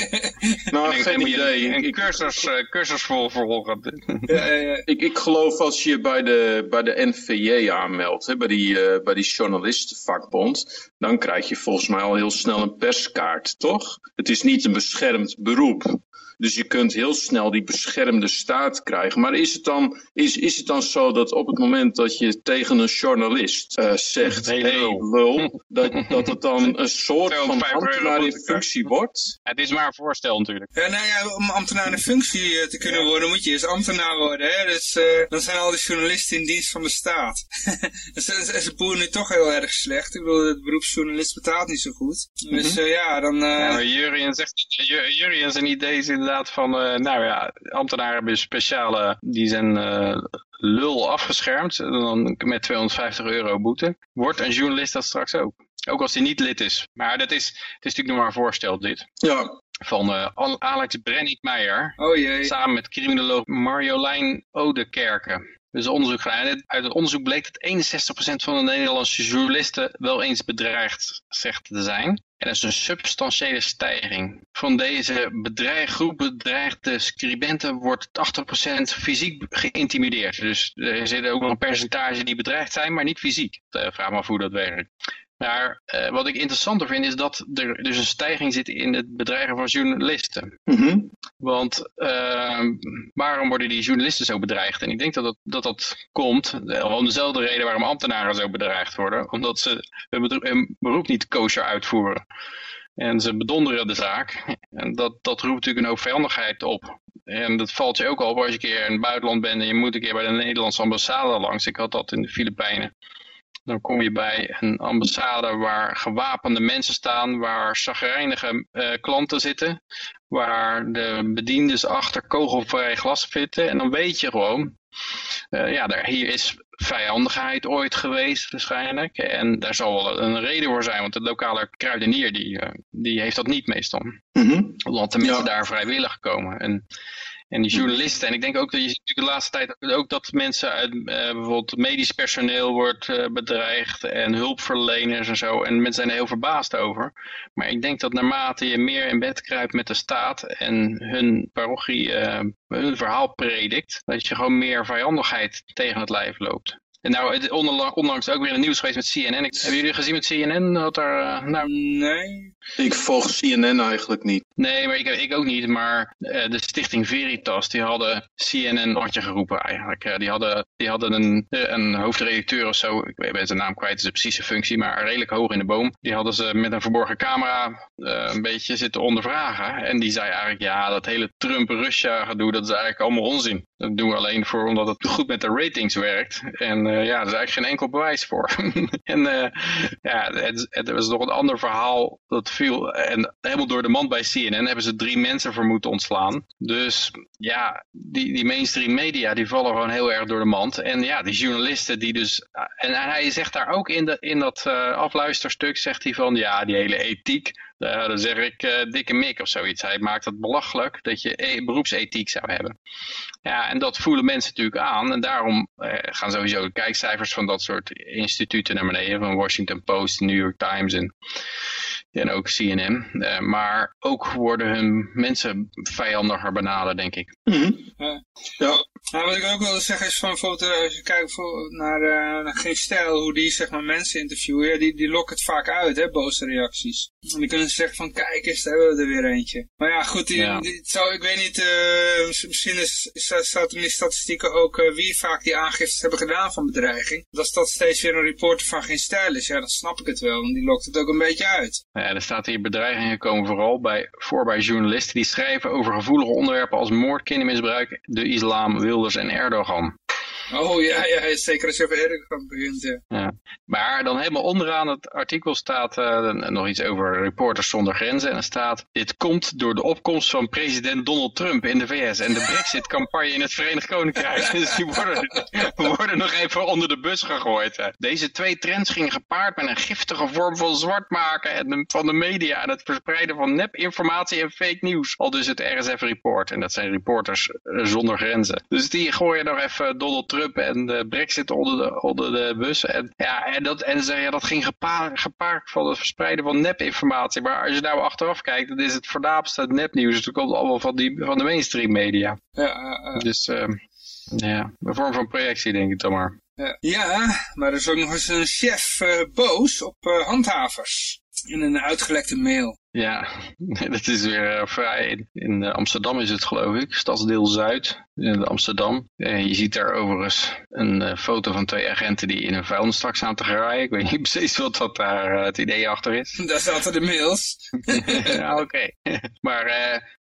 [laughs] nou, geen idee. Een cursus, uh, cursus voor volgen. [laughs] ja, ja, ik, ik geloof als je bij de, bij de NVJ aanmeldt, hè, bij, die, uh, bij die journalistenvakbond, dan krijg je volgens mij al heel snel een perskaart, toch? Het is niet een beschermd beroep. Dus je kunt heel snel die beschermde staat krijgen. Maar is het dan, is, is het dan zo dat op het moment dat je tegen een journalist uh, zegt, hey, hey lul, [laughs] dat, dat het dan een soort van ambtenaar in functie wordt? Het is maar een voorstel natuurlijk. Ja, nou ja, om ambtenaar in functie eh, te kunnen worden moet je eens ambtenaar worden. Hè? Dus uh, dan zijn al die journalisten in dienst van de staat. [laughs] dus is de boer nu toch heel erg slecht. Ik bedoel, het beroepsjournalist betaalt niet zo goed. Dus uh, ja, dan... Ja, Jurien zegt, Jurien zijn idee is inderdaad van, uh, nou ja, ambtenaren hebben speciale, die zijn uh, lul afgeschermd, dan met 250 euro boete. Wordt een journalist dat straks ook? Ook als hij niet lid is. Maar dat is, het is natuurlijk nog maar een voorstel dit. Ja. Van uh, Alex Brennick-Meijer. Oh jee. Samen met criminoloog Marjolein Odekerke. Dus onderzoek. Uit het onderzoek bleek dat 61% van de Nederlandse journalisten wel eens bedreigd zegt te zijn. En dat is een substantiële stijging. Van deze bedreig, groep bedreigde scribenten wordt 80% fysiek geïntimideerd. Dus er zit ook nog een percentage die bedreigd zijn, maar niet fysiek. Vraag me af hoe dat werkt. Maar uh, wat ik interessanter vind is dat er dus een stijging zit in het bedreigen van journalisten. Mm -hmm. Want uh, waarom worden die journalisten zo bedreigd? En ik denk dat dat, dat, dat komt om dezelfde reden waarom ambtenaren zo bedreigd worden. Omdat ze hun beroep, niet kosher uitvoeren. En ze bedonderen de zaak. En dat, dat roept natuurlijk een hoop vijandigheid op. En dat valt je ook al op als je een keer in het buitenland bent en je moet een keer bij de Nederlandse ambassade langs. Ik had dat in de Filipijnen. Dan kom je bij een ambassade waar gewapende mensen staan, waar zagrijnige uh, klanten zitten, waar de bediendes achter kogelvrij glas zitten. En dan weet je gewoon, uh, ja, daar, hier is vijandigheid ooit geweest waarschijnlijk. En daar zal wel een reden voor zijn, want de lokale kruidenier die, die heeft dat niet meestal. Mhm. Want de mensen daar vrijwillig komen. En en die journalisten, en ik denk ook dat je ziet natuurlijk de laatste tijd ook dat mensen uit uh, bijvoorbeeld medisch personeel wordt uh, bedreigd en hulpverleners en zo. En mensen zijn er heel verbaasd over. Maar ik denk dat naarmate je meer in bed kruipt met de staat en hun parochie, uh, hun verhaal predikt, dat je gewoon meer vijandigheid tegen het lijf loopt. En nou, onlangs ook weer een nieuws geweest met CNN. Ik, hebben jullie gezien met CNN? Dat er, uh, nou... Nee. Ik volg CNN eigenlijk niet. Nee, maar ik, ik ook niet. Maar uh, de stichting Veritas, die hadden CNN hartje geroepen eigenlijk. Uh, die hadden, die hadden een, een hoofdredacteur of zo, ik weet de naam kwijt, is de precieze functie, maar redelijk hoog in de boom. Die hadden ze met een verborgen camera een beetje zitten ondervragen. En die zei eigenlijk, ja, dat hele Trump-Russia gedoe, dat is eigenlijk allemaal onzin. Dat doen we alleen voor omdat het goed met de ratings werkt. En uh, ja, er is eigenlijk geen enkel bewijs voor. [laughs] en uh, ja, het, was nog een ander verhaal dat viel. En helemaal door de mand bij CNN hebben ze drie mensen voor moeten ontslaan. Dus ja, die, die mainstream media die vallen gewoon heel erg door de mand. En ja, die journalisten die dus... En hij zegt daar ook in, de, in dat uh, afluisterstuk, zegt hij van ja, die hele ethiek. Uh, dan zeg ik uh, dikke mik of zoiets. Hij maakt het belachelijk dat je e beroepsethiek zou hebben. Ja, en dat voelen mensen natuurlijk aan. En daarom uh, gaan sowieso de kijkcijfers van dat soort instituten naar beneden. Van Washington Post, New York Times en, en ook CNN. maar ook worden hun mensen vijandiger benaderd, denk ik. Mm -hmm. ja. Nou, wat ik ook wilde zeggen is van bijvoorbeeld, als je kijkt naar, uh, naar Geen Stijl, hoe die zeg maar mensen interviewen, ja, die, die lokken het vaak uit, hè, boze reacties. En die kunnen zeggen van, kijk eens, daar hebben we er weer eentje. Maar ja, goed, die, ja. die zou, ik weet niet, uh, misschien is, staat er in die statistieken ook uh, wie vaak die aangiftes hebben gedaan van bedreiging. Dat dat steeds weer een reporter van Geen Stijl is, ja, dan snap ik het wel, want die lokt het ook een beetje uit. Ja, er staat hier bedreigingen komen vooral bij, voor bij journalisten die schrijven over gevoelige onderwerpen als moord, kindermisbruik, de islam, Wilders en Erdogan. Oh ja, ja, zeker als je over Erdogan begint, ja. ja. Maar dan helemaal onderaan het artikel staat uh, nog iets over Reporters zonder Grenzen. En er staat, dit komt door de opkomst van president Donald Trump in de VS en de Brexit-campagne in het Verenigd Koninkrijk. [laughs] dus die worden, worden nog even onder de bus gegooid. Hè. Deze twee trends gingen gepaard met een giftige vorm van zwart maken en van de media en het verspreiden van nepinformatie en fake nieuws. Al dus het RSF-report. En dat zijn reporters zonder grenzen. Dus die gooien nog even Donald Trump en de Brexit onder de, onder de bus. En, ja, en, dat, en ze, ja, dat ging gepaard, gepaard van het verspreiden van nepinformatie. Maar als je nou achteraf kijkt, dan is het voornaamste nepnieuws. Het komt allemaal van, die, van de mainstream media. Ja, uh, uh. Dus uh, ja, een vorm van projectie denk ik dan maar. Ja, ja maar er is ook nog eens een chef boos op handhavers. In een uitgelekte mail. Ja, [laughs] dat is weer uh, vrij. In, in uh, Amsterdam is het geloof ik, stadsdeel Zuid in Amsterdam. Uh, je ziet daar overigens een foto van twee agenten die in een vuilnistak staan te graaien. Ik weet niet [laughs] precies wat dat daar het idee achter is. [laughs] Daar zaten de mails. ja, oké. Okay. maar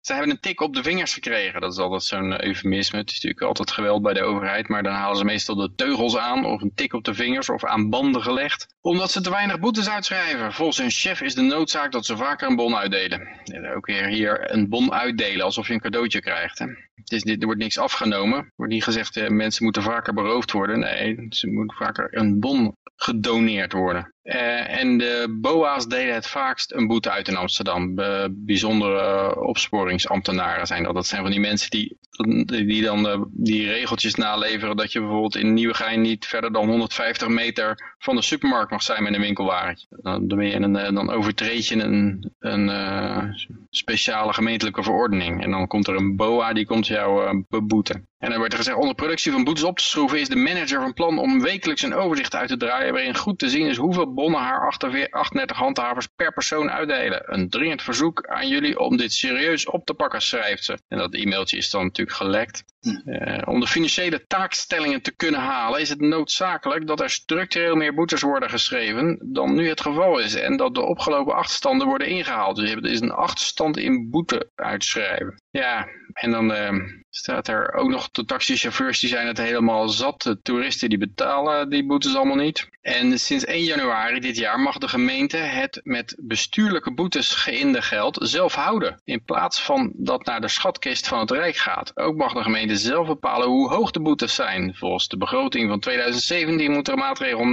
ze hebben een tik op de vingers gekregen. Dat is altijd zo'n eufemisme. Het is natuurlijk altijd geweld bij de overheid. Maar dan halen ze meestal de teugels aan of een tik op de vingers of aan banden gelegd. Omdat ze te weinig boetes uitschrijven. Volgens hun chef is de noodzaak dat ze vaker een bon uitdelen. Ook weer hier een bon uitdelen, alsof je een cadeautje krijgt. Hè. Het is, er wordt niks afgenomen. Er wordt niet gezegd, eh, mensen moeten vaker beroofd worden. Nee, ze moeten vaker een bon gedoneerd worden. Uh, en de BOA's delen het vaakst een boete uit in Amsterdam. Bijzondere uh, opsporingsambtenaren zijn dat. Dat zijn van die mensen die, die dan uh, die regeltjes naleveren dat je bijvoorbeeld in Nieuwegein niet verder dan 150 meter van de supermarkt mag zijn met een winkelwagentje. Dan, dan, ben je een, dan overtreed je een, een speciale gemeentelijke verordening. En dan komt er een BOA die komt jou beboeten. En dan wordt er gezegd, onder productie van boetes op te schroeven is de manager van plan om wekelijks een overzicht uit te draaien waarin goed te zien is hoeveel bonnen haar 38 handhavers per persoon uitdelen. Een dringend verzoek aan jullie om dit serieus op te pakken, schrijft ze. En dat e-mailtje is dan natuurlijk gelekt. Uh, om de financiële taakstellingen te kunnen halen is het noodzakelijk dat er structureel meer boetes worden geschreven dan nu het geval is. En dat de opgelopen achterstanden worden ingehaald. Dus er is een achterstand in boete uitschrijven. Ja, en dan staat er ook nog de taxichauffeurs die zijn het helemaal zat. De toeristen die betalen die boetes allemaal niet. En sinds 1 januari dit jaar mag de gemeente het met bestuurlijke boetes geïnde geld zelf houden. In plaats van dat naar de schatkist van het Rijk gaat. Ook mag de gemeente zelf bepalen hoe hoog de boetes zijn. Volgens de begroting van 2017 moet er maatregel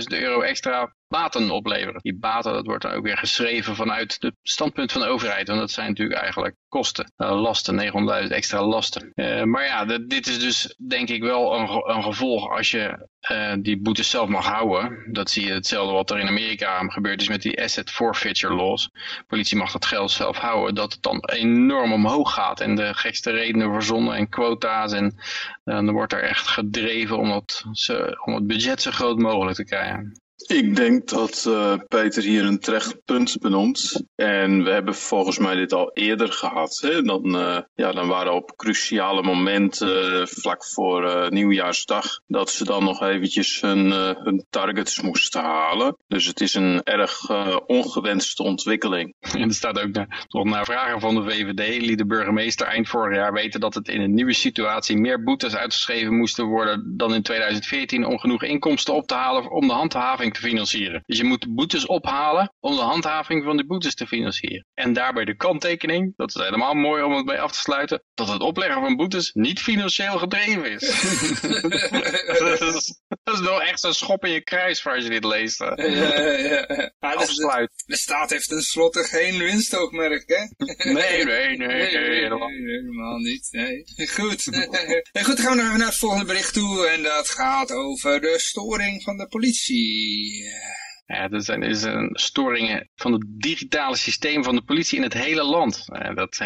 900.000 euro extra baten opleveren. Die baten, dat wordt dan ook weer geschreven vanuit het standpunt van de overheid. Want dat zijn natuurlijk eigenlijk kosten, uh, lasten, 900.000 extra lasten. Uh, maar ja, dit is dus denk ik wel een, een gevolg als je uh, die boetes zelf mag houden. Dat zie je hetzelfde wat er in Amerika gebeurd is met die asset forfeiture laws. De politie mag dat geld zelf houden. Dat het dan enorm omhoog gaat en de gekste redenen verzonnen en quota's. En dan wordt er echt gedreven om, dat, om het budget zo groot mogelijk te krijgen. Ik denk dat uh, Peter hier een terecht punt benoemt. En we hebben volgens mij dit al eerder gehad. Hè? Dan, uh, ja, dan waren op cruciale momenten, uh, vlak voor nieuwjaarsdag, dat ze dan nog eventjes hun, hun targets moesten halen. Dus het is een erg ongewenste ontwikkeling. En er staat ook nog naar vragen van de VVD, liet de burgemeester eind vorig jaar weten dat het in een nieuwe situatie meer boetes uitgeschreven moesten worden dan in 2014 om genoeg inkomsten op te halen om de handhaving te financieren. Dus je moet boetes ophalen om de handhaving van die boetes te financieren. En daarbij de kanttekening, dat is helemaal mooi om het bij af te sluiten, dat het opleggen van boetes niet financieel gedreven is. [laughs] dat, is dat is wel echt een schop in je kruis als je dit leest. Ja, ja, ja. Afsluit. De, staat heeft tenslotte geen winstoogmerk, hè? nee, nee, nee, nee, helemaal niet. Nee. Goed. [laughs] nee, goed, dan gaan we naar het volgende bericht toe. En dat gaat over de storing van de politie. Ja, er zijn, er zijn storingen van het digitale systeem van de politie in het hele land. Uh, dat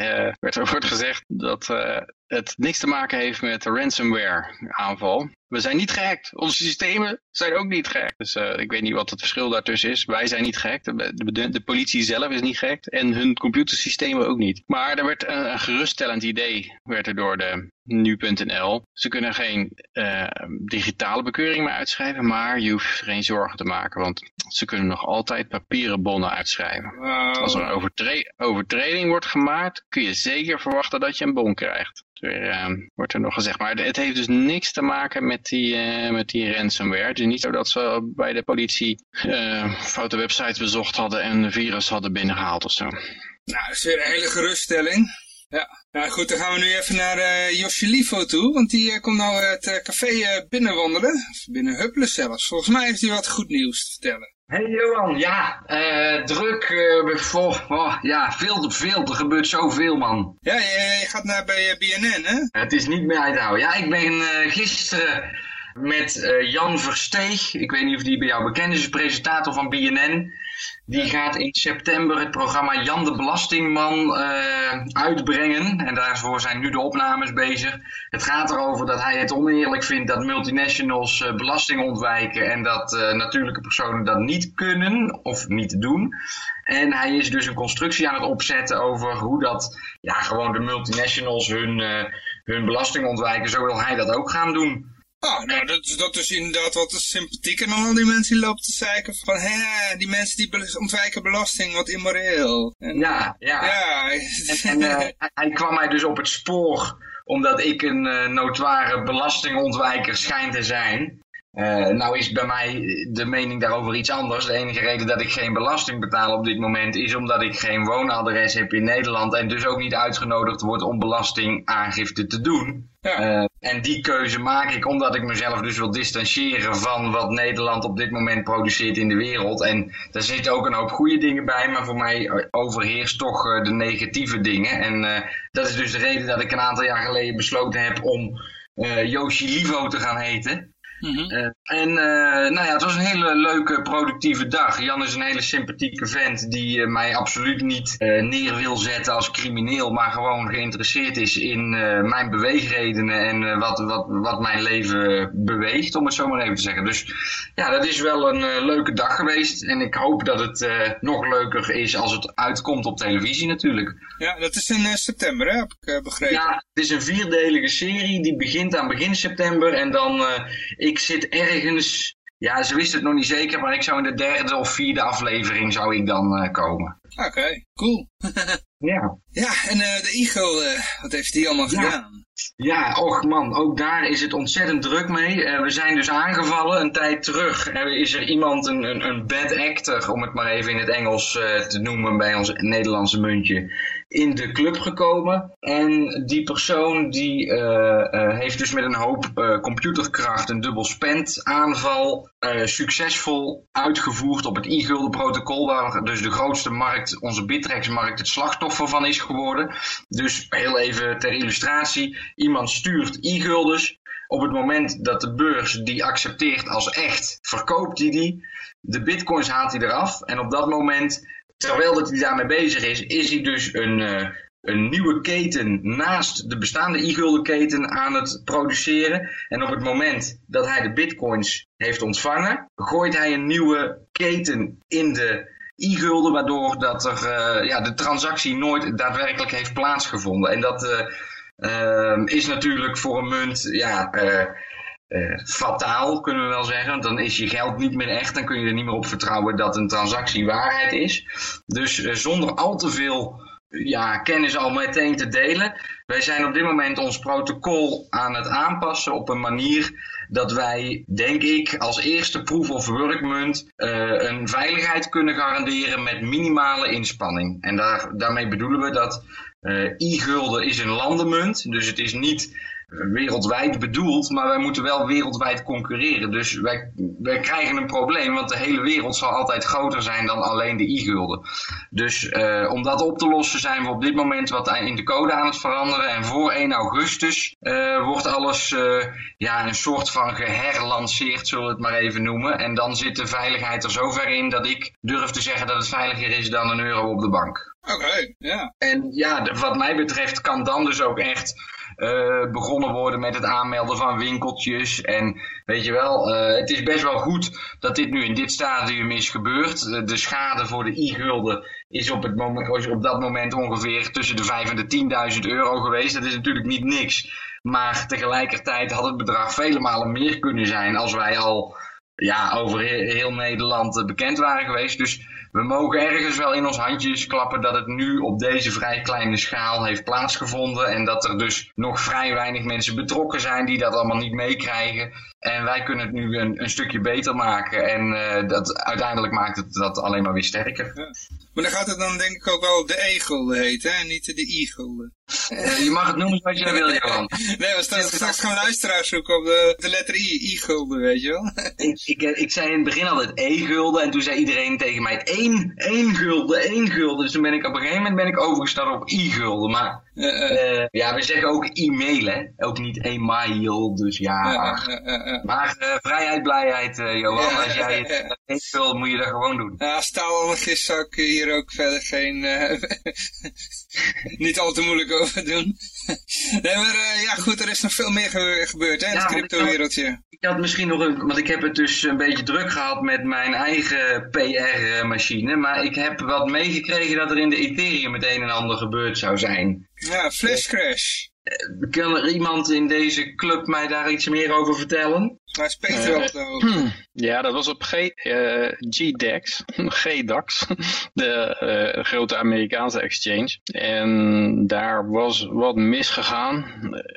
werd, [laughs] wordt gezegd dat uh, het niks te maken heeft met de ransomware aanval. We zijn niet gehackt. Onze systemen zijn ook niet gehackt. Dus uh, ik weet niet wat het verschil daartussen is. Wij zijn niet gehackt. De, de, de, politie zelf is niet gehackt. En hun computersystemen ook niet. Maar er werd een, een geruststellend idee werd er door de nu.nl. Ze kunnen geen uh, digitale bekeuring meer uitschrijven. Maar je hoeft geen zorgen te maken. Want ze kunnen nog altijd papieren bonnen uitschrijven. Wow. Als er een overtre overtreding wordt gemaakt. Kun je zeker verwachten dat je een bon krijgt. Er, uh, wordt er nog gezegd. Maar het heeft dus niks te maken met die, uh, met die ransomware. Het is niet zo dat ze bij de politie uh, foute websites bezocht hadden en een virus hadden binnengehaald of zo. Nou, dat is weer een hele geruststelling. Ja, nou goed, dan gaan we nu even naar uh, Josje Livo toe, want die komt nou het café binnenwandelen, of binnen huppelen zelfs. Volgens mij heeft hij wat goed nieuws te vertellen. Hey Johan, ja, uh, druk, uh, voor, oh, ja, veel te veel, er gebeurt zoveel man. Ja, je, je gaat naar bij BNN hè? Het is niet meer uit te houden. Ja, ik ben uh, gisteren met Jan Versteeg, ik weet niet of die bij jou bekend is, presentator van BNN. Die gaat in september het programma Jan de Belastingman uh, uitbrengen. En daarvoor zijn nu de opnames bezig. Het gaat erover dat hij het oneerlijk vindt dat multinationals uh, belasting ontwijken. En dat uh, natuurlijke personen dat niet kunnen of niet doen. En hij is dus een constructie aan het opzetten over hoe dat ja, gewoon de multinationals hun, hun belasting ontwijken. Zo wil hij dat ook gaan doen. Ah, nou, dat, dat is inderdaad wat sympathieker dan al die mensen die lopen te zeiken van, hè, die mensen die ontwijken belasting, wat immoreel. En, ja, ja. ja. En, en uh, hij kwam mij dus op het spoor, omdat ik een uh, notoire belastingontwijker schijn te zijn. Uh, nou is bij mij de mening daarover iets anders. De enige reden dat ik geen belasting betaal op dit moment is omdat ik geen woonadres heb in Nederland en dus ook niet uitgenodigd word om belastingaangifte te doen. Ja. Uh, en die keuze maak ik omdat ik mezelf dus wil distancieren van wat Nederland op dit moment produceert in de wereld. En daar zitten ook een hoop goede dingen bij, maar voor mij overheerst toch de negatieve dingen. En dat is dus de reden dat ik een aantal jaar geleden besloten heb om Yoshi Livo te gaan heten. Mm -hmm. uh, en uh, nou ja, het was een hele leuke, productieve dag. Jan is een hele sympathieke vent die uh, mij absoluut niet neer wil zetten als crimineel, maar gewoon geïnteresseerd is in mijn beweegredenen en wat, wat, wat mijn leven beweegt, om het zo maar even te zeggen. Dus ja, dat is wel een leuke dag geweest en ik hoop dat het nog leuker is als het uitkomt op televisie natuurlijk. Ja, dat is in september, hè, heb ik begrepen. Ja, het is een vierdelige serie die begint aan begin september en dan ik zit ergens Ja, ze wisten het nog niet zeker, maar ik zou in de derde of vierde aflevering zou ik dan komen. Oké, cool. [laughs] ja. Ja, en de Eagle, wat heeft die allemaal gedaan? Ja, och man, ook daar is het ontzettend druk mee. We zijn dus aangevallen een tijd terug. Er is er iemand, een, een, een bad actor, om het maar even in het Engels te noemen bij ons Nederlandse muntje, in de club gekomen. En die persoon die uh, heeft dus met een hoop computerkracht een dubbel spend aanval succesvol uitgevoerd op het e-gulden protocol, waar dus de grootste markt, onze Bittrex markt, het slachtoffer van is geworden. Dus heel even ter illustratie Iemand stuurt e-guldens. Op het moment dat de beurs die accepteert als echt, verkoopt hij die. De bitcoins haalt hij eraf. En op dat moment, terwijl dat hij daarmee bezig is, is hij dus een, uh, een nieuwe keten naast de bestaande e-gulden keten aan het produceren. En op het moment dat hij de bitcoins heeft ontvangen, gooit hij een nieuwe keten in de e-gulden, waardoor dat er, uh, ja, de transactie nooit daadwerkelijk heeft plaatsgevonden. En dat... Uh, Ehm, is natuurlijk voor een munt ja, uh, fataal, kunnen we wel zeggen. Dan is je geld niet meer echt. Dan kun je er niet meer op vertrouwen dat een transactie waarheid is. Dus uh, zonder al te veel ja, kennis al meteen te delen. Wij zijn op dit moment ons protocol aan het aanpassen op een manier dat wij, denk ik, als eerste proof of work munt een veiligheid kunnen garanderen met minimale inspanning. En daar, daarmee bedoelen we dat e-gulden is een landenmunt, dus het is niet wereldwijd bedoeld, maar wij moeten wel wereldwijd concurreren. Dus wij, wij krijgen een probleem, want de hele wereld zal altijd groter zijn dan alleen de e-gulden. Dus uh, om dat op te lossen zijn we op dit moment wat in de code aan het veranderen. En voor 1 augustus uh, wordt alles uh, ja, een soort van geherlanceerd, zullen we het maar even noemen. En dan zit de veiligheid er zover in dat ik durf te zeggen dat het veiliger is dan een euro op de bank. Oké, okay, ja. En ja, wat mij betreft kan dan dus ook echt uh, begonnen worden met het aanmelden van winkeltjes. En weet je wel, uh, het is best wel goed dat dit nu in dit stadium is gebeurd. De schade voor de e-gulden is op, het moment, op dat moment ongeveer tussen de 5 en de 10.000 euro geweest. Dat is natuurlijk niet niks. Maar tegelijkertijd had het bedrag vele malen meer kunnen zijn als wij al ja, over heel Nederland bekend waren geweest. Dus we mogen ergens wel in ons handjes klappen dat het nu op deze vrij kleine schaal heeft plaatsgevonden. En dat er dus nog vrij weinig mensen betrokken zijn die dat allemaal niet meekrijgen. En wij kunnen het nu een, stukje beter maken. En uh, dat, uiteindelijk maakt het dat alleen maar weer sterker. Maar dan gaat het dan denk ik ook wel de egel heten, en niet de igel. Uh, je mag het noemen zoals jij wil, Johan. nee, we staan straks gaan luisteraars zoeken op de, de letter I, I-gulden, weet je wel. ik, ik, ik, zei in het begin altijd E-gulden en toen zei iedereen tegen mij één, één gulden, één gulden. Dus toen ben ik op een gegeven moment ben ik overgestapt op I-gulden. Maar uh, uh. ja, we zeggen ook e-mail, hè. Ook niet e-mail, dus ja. Maar vrijheid, blijheid, Johan. Als jij het [laughs] niet wil, moet je dat gewoon doen. Ja, als taalanarchist zou ik hier ook verder geen... [laughs] [laughs] niet al te moeilijk over doen. [laughs] nee, maar uh, ja goed, er is nog veel meer gebeurd hè, in ja, het crypto-wereldje. Ik had misschien nog een, want ik heb het dus een beetje druk gehad met mijn eigen PR-machine, maar ik heb wat meegekregen dat er in de Ethereum het een en ander gebeurd zou zijn. Ja, flash crash. Kan er iemand in deze club mij daar iets meer over vertellen? Spreekt wel op de hoogte. Ja, dat was op G, uh, GDAX, GDAX, de uh, grote Amerikaanse exchange. En daar was wat misgegaan.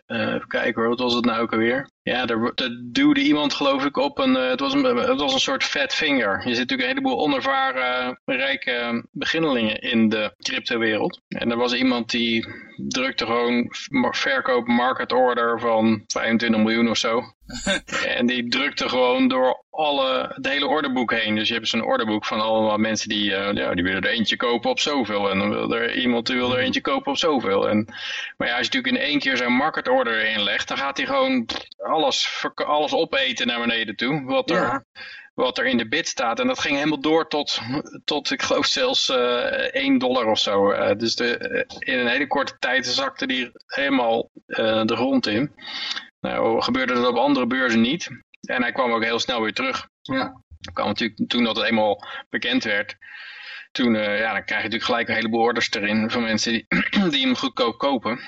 Uh, even kijken wat was het nou ook alweer? Ja, er, er duwde iemand geloof ik op een, het, was een, het was een soort fat finger. Je zit natuurlijk een heleboel onervaren rijke beginnelingen in de cryptowereld. En er was iemand die drukte gewoon verkoop market order van 25 miljoen of zo. [laughs] en die drukte gewoon door alle, het hele orderboek heen. Dus je hebt zo'n orderboek van allemaal mensen die, uh, ja, die willen er eentje kopen op zoveel. En dan wil er iemand die wil er eentje kopen op zoveel. En, maar ja, als je natuurlijk in één keer zo'n market order inlegt, dan gaat hij gewoon alles, alles opeten naar beneden toe. Wat er, ja. wat er in de bid staat. En dat ging helemaal door tot, tot ik geloof zelfs uh, 1 dollar of zo. Uh, dus de, in een hele korte tijd zakte die helemaal de grond in. Nou, gebeurde dat op andere beurzen niet. En hij kwam ook heel snel weer terug. Ja. Kwam natuurlijk, toen dat het eenmaal bekend werd, toen uh, ja, dan krijg je natuurlijk gelijk een heleboel orders erin van mensen die, [clears throat] die hem goedkoop kopen.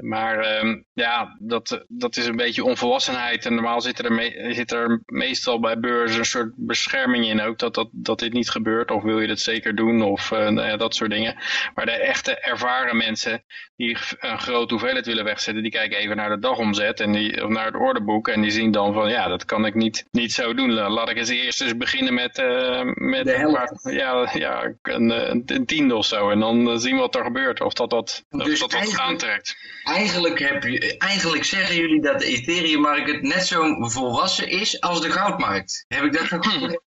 Maar ehm, ja, dat, dat is een beetje onvolwassenheid. En normaal zit er, me, zit er meestal bij beurzen een soort bescherming in ook. Dat, dat, dat dit niet gebeurt. Of wil je dat zeker doen? Of uh, nou ja, dat soort dingen. Maar de echte ervaren mensen die een grote hoeveelheid willen wegzetten. Die kijken even naar de dagomzet. En die, of naar het ordeboek. En die zien dan van ja, dat kan ik niet, niet zo doen. Laat ik eens eerst eens beginnen met, uh, met de helft. ja, ja, een, een, tiende of zo. En dan zien we wat er gebeurt. Of dat dat, dus of dat, dat aantrekt. Eigenlijk, heb je, eigenlijk zeggen jullie dat de Ethereum-markt net zo volwassen is als de goudmarkt. Heb ik dat goed [laughs]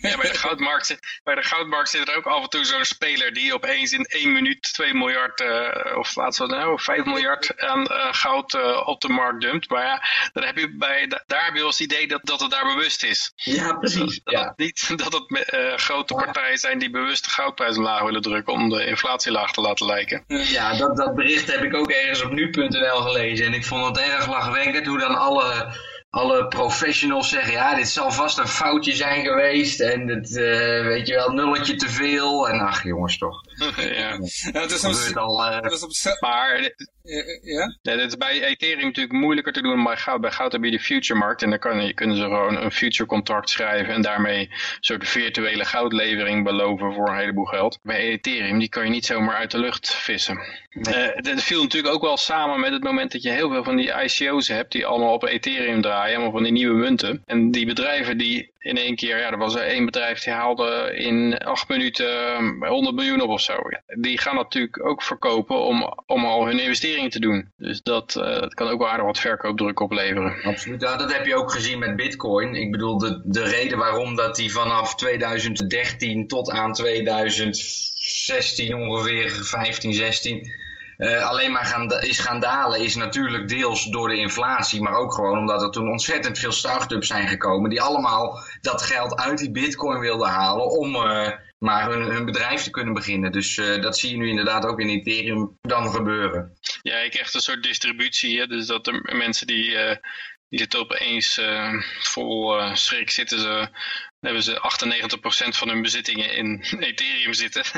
Ja, bij de, goudmarkt, bij de goudmarkt zit er ook af en toe zo'n speler die opeens in één minuut 2 miljard, uh, of laten we nou, 5 miljard aan uh, goud uh, op de markt dumpt. Maar ja, daar heb je, bij, daar heb je het idee dat, dat het daar bewust is. Ja, precies. Dat, ja. niet [laughs] dat het grote partijen zijn die bewust de goudprijs laag willen drukken om de inflatie laag te laten lijken. Ja, dat, dat bericht heb ik ook ergens op nu.nl gelezen. En ik vond het erg lachwekkend hoe dan alle, alle professionals zeggen... ja, dit zal vast een foutje zijn geweest. En het, uh, weet je wel, nulletje te veel. En ach, jongens toch. [laughs] ja. ja, het is een, al, uh, het is op, maar ja? Ja, dat is bij Ethereum natuurlijk moeilijker te doen dan bij goud. Bij goud heb je de future markt en dan kan, kunnen ze gewoon een future contract schrijven en daarmee een soort virtuele goudlevering beloven voor een heleboel geld. Bij Ethereum, die kan je niet zomaar uit de lucht vissen. Uh, dat viel natuurlijk ook wel samen met het moment dat je heel veel van die ICO's hebt die allemaal op Ethereum draaien, allemaal van die nieuwe munten. En die bedrijven die in één keer, ja, er was er één bedrijf die haalde in acht minuten 100 miljoen op of zo. Die gaan natuurlijk ook verkopen om, om al hun investeringen te doen. Dus dat, dat kan ook wel aardig wat verkoopdruk opleveren. Absoluut, dat heb je ook gezien met bitcoin. Ik bedoel, de, de reden waarom dat die vanaf 2013 tot aan 2016 ongeveer, 15, 16... Uh, alleen maar gaan, is gaan dalen is natuurlijk deels door de inflatie, maar ook gewoon omdat er toen ontzettend veel start-ups zijn gekomen die allemaal dat geld uit die bitcoin wilden halen om uh, maar hun, hun bedrijf te kunnen beginnen. Dus uh, dat zie je nu inderdaad ook in Ethereum dan gebeuren. Ja, ik echt een soort distributie. Hè? Dus dat er mensen die, uh, die zitten opeens uh, vol schrik zitten ze hebben ze 98% van hun bezittingen in Ethereum zitten. [laughs]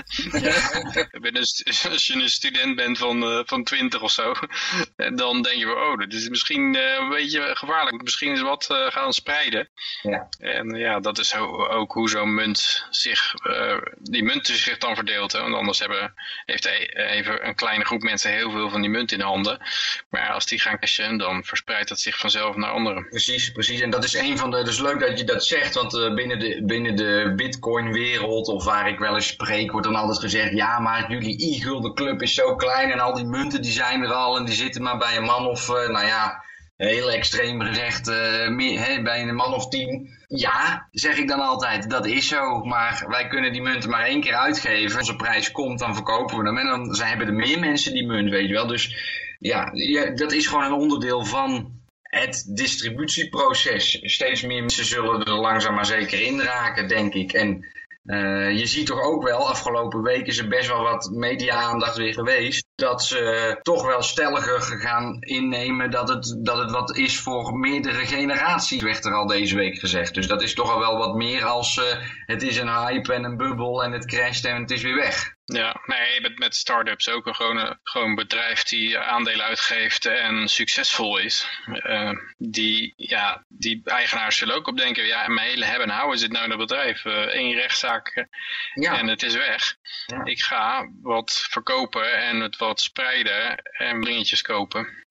als je een student bent van, uh, van 20 of zo, dan denk je, oh, dit is misschien uh, een beetje gevaarlijk. Misschien is wat uh, gaan spreiden. Ja. En ja, dat is ook hoe zo'n munt zich, die munt zich dan verdeelt. Hè? Want anders hebben, heeft even een kleine groep mensen heel veel van die munt in handen. Maar als die gaan cashen, dan verspreidt dat zich vanzelf naar anderen. Precies, precies. En dat is een van de, dus leuk dat je dat zegt, want binnen binnen de bitcoin-wereld, of waar ik wel eens spreek, wordt dan altijd gezegd, ja, maar jullie e-gulden club is zo klein en al die munten die zijn er al en die zitten maar bij een man of, uh, nou ja, heel extreem meer, hè, bij een man of tien. Ja, zeg ik dan altijd, dat is zo, maar wij kunnen die munten maar één keer uitgeven. Als de prijs komt, dan verkopen we hem en dan hebben er meer mensen die munt, weet je wel. Dus ja, ja dat is gewoon een onderdeel van het distributieproces. Steeds meer mensen zullen er langzaam maar zeker in raken, denk ik. En uh, je ziet toch ook wel, afgelopen week is er best wel wat media-aandacht weer geweest, dat ze toch wel stelliger gaan innemen dat het, dat het wat is voor meerdere generaties, werd er al deze week gezegd. Dus dat is toch al wel wat meer als uh, het is een hype en een bubbel en het crasht en het is weer weg. Ja, nee, met, met start-ups ook een gewoon, gewoon bedrijf die aandelen uitgeeft en succesvol is. Uh, die, ja, die eigenaars zullen ook op denken, ja, mijn hele hebben en houden zit nou in dat bedrijf. Eén uh, rechtszaak ja. en het is weg. Ja. Ik ga wat verkopen en het wat spreiden en bringetjes kopen.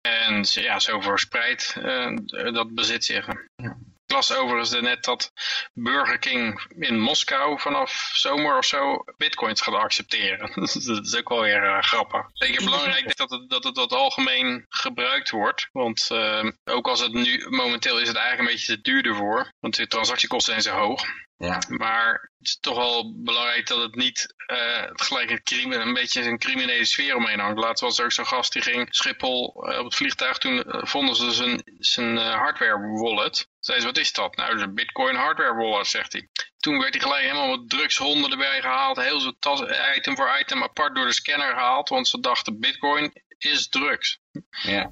En ja, zo verspreidt uh, dat bezit zich. Ja. Ik las overigens net dat Burger King in Moskou vanaf zomer of zo bitcoins gaat accepteren. [laughs] dat is ook wel weer uh, grappig. Zeker belangrijk dat het, dat het dat algemeen gebruikt wordt. Want uh, ook als het nu momenteel is het eigenlijk een beetje te duurder voor. Want de transactiekosten zijn zo hoog. Ja. Maar het is toch wel belangrijk dat het niet uh, gelijk een, crime, een beetje een criminele sfeer omheen hangt. Laatst was er ook zo'n gast die ging Schiphol uh, op het vliegtuig. Toen uh, vonden ze zijn, zijn hardware wallet. Zei ze, wat is dat? Nou, dat is een bitcoin hardware wallet, zegt hij. Toen werd hij gelijk helemaal met drugshonden erbij gehaald. Heel zijn tas, item voor item apart door de scanner gehaald. Want ze dachten, bitcoin is drugs. Ja.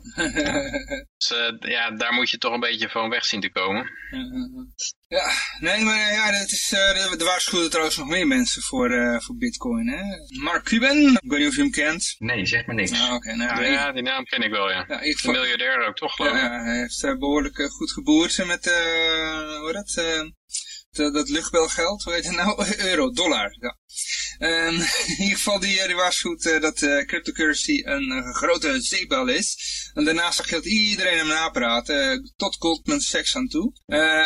[laughs] dus uh, ja, daar moet je toch een beetje van weg zien te komen. [laughs] Ja, nee, maar ja, dat is, uh, er waarschuwen trouwens nog meer mensen voor, uh, voor bitcoin, hè. Mark Cuban, ik weet niet of je hem kent. Nee, zeg maar niks. Ah, okay, nou, ja, die naam ken ik wel, ja. ja ik, een miljardair ook, toch? Ja, ja, hij heeft behoorlijk goed geboerd met, hoe dat, dat luchtbelgeld, hoe heet het nou? [laughs] Euro, dollar, ja. Um, [laughs] in ieder geval, die, die waarschuwt uh, dat uh, cryptocurrency een grote zeepbel is. En daarnaast zag je dat iedereen hem napraat, tot Goldman Sachs aan toe.